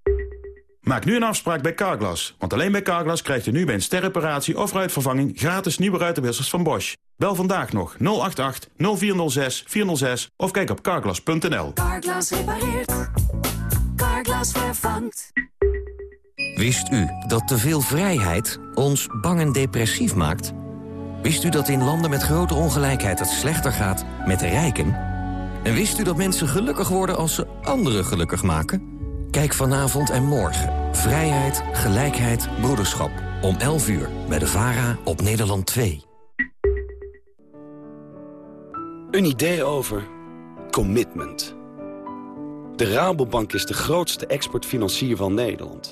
Maak nu een afspraak bij Carglass. Want alleen bij Carglass krijgt u nu bij een sterreparatie of ruitvervanging... gratis nieuwe ruitenwissers van Bosch. Bel vandaag nog 088 0406 406 of kijk op carglass.nl. Carglass repareert. Carglass vervangt. Wist u dat te veel vrijheid ons bang en depressief maakt? Wist u dat in landen met grote ongelijkheid het slechter gaat met de rijken? En wist u dat mensen gelukkig worden als ze anderen gelukkig maken? Kijk vanavond en morgen. Vrijheid, gelijkheid, broederschap. Om 11 uur bij de VARA op Nederland 2. Een idee over commitment. De Rabobank is de grootste exportfinancier van Nederland.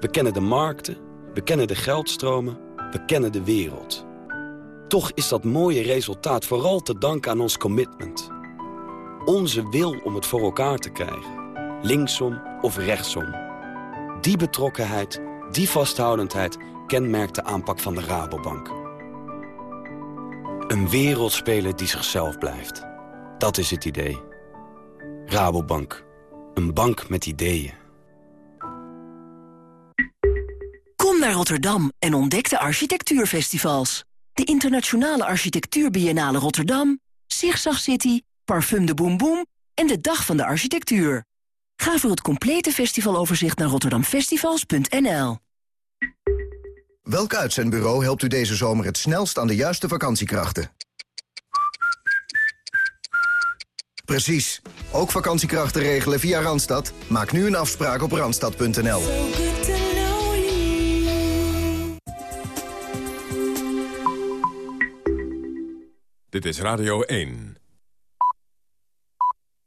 We kennen de markten, we kennen de geldstromen, we kennen de wereld. Toch is dat mooie resultaat vooral te danken aan ons commitment. Onze wil om het voor elkaar te krijgen. linksom of rechtsom. Die betrokkenheid, die vasthoudendheid kenmerkt de aanpak van de Rabobank. Een wereldspeler die zichzelf blijft. Dat is het idee. Rabobank. Een bank met ideeën. Kom naar Rotterdam en ontdek de architectuurfestivals. De Internationale Architectuurbiennale Rotterdam, Zigzag City, Parfum de Boom Boom en de Dag van de Architectuur. Ga voor het complete festivaloverzicht naar rotterdamfestivals.nl. Welk uitzendbureau helpt u deze zomer het snelst aan de juiste vakantiekrachten? Precies. Ook vakantiekrachten regelen via Randstad? Maak nu een afspraak op randstad.nl. Dit is Radio 1.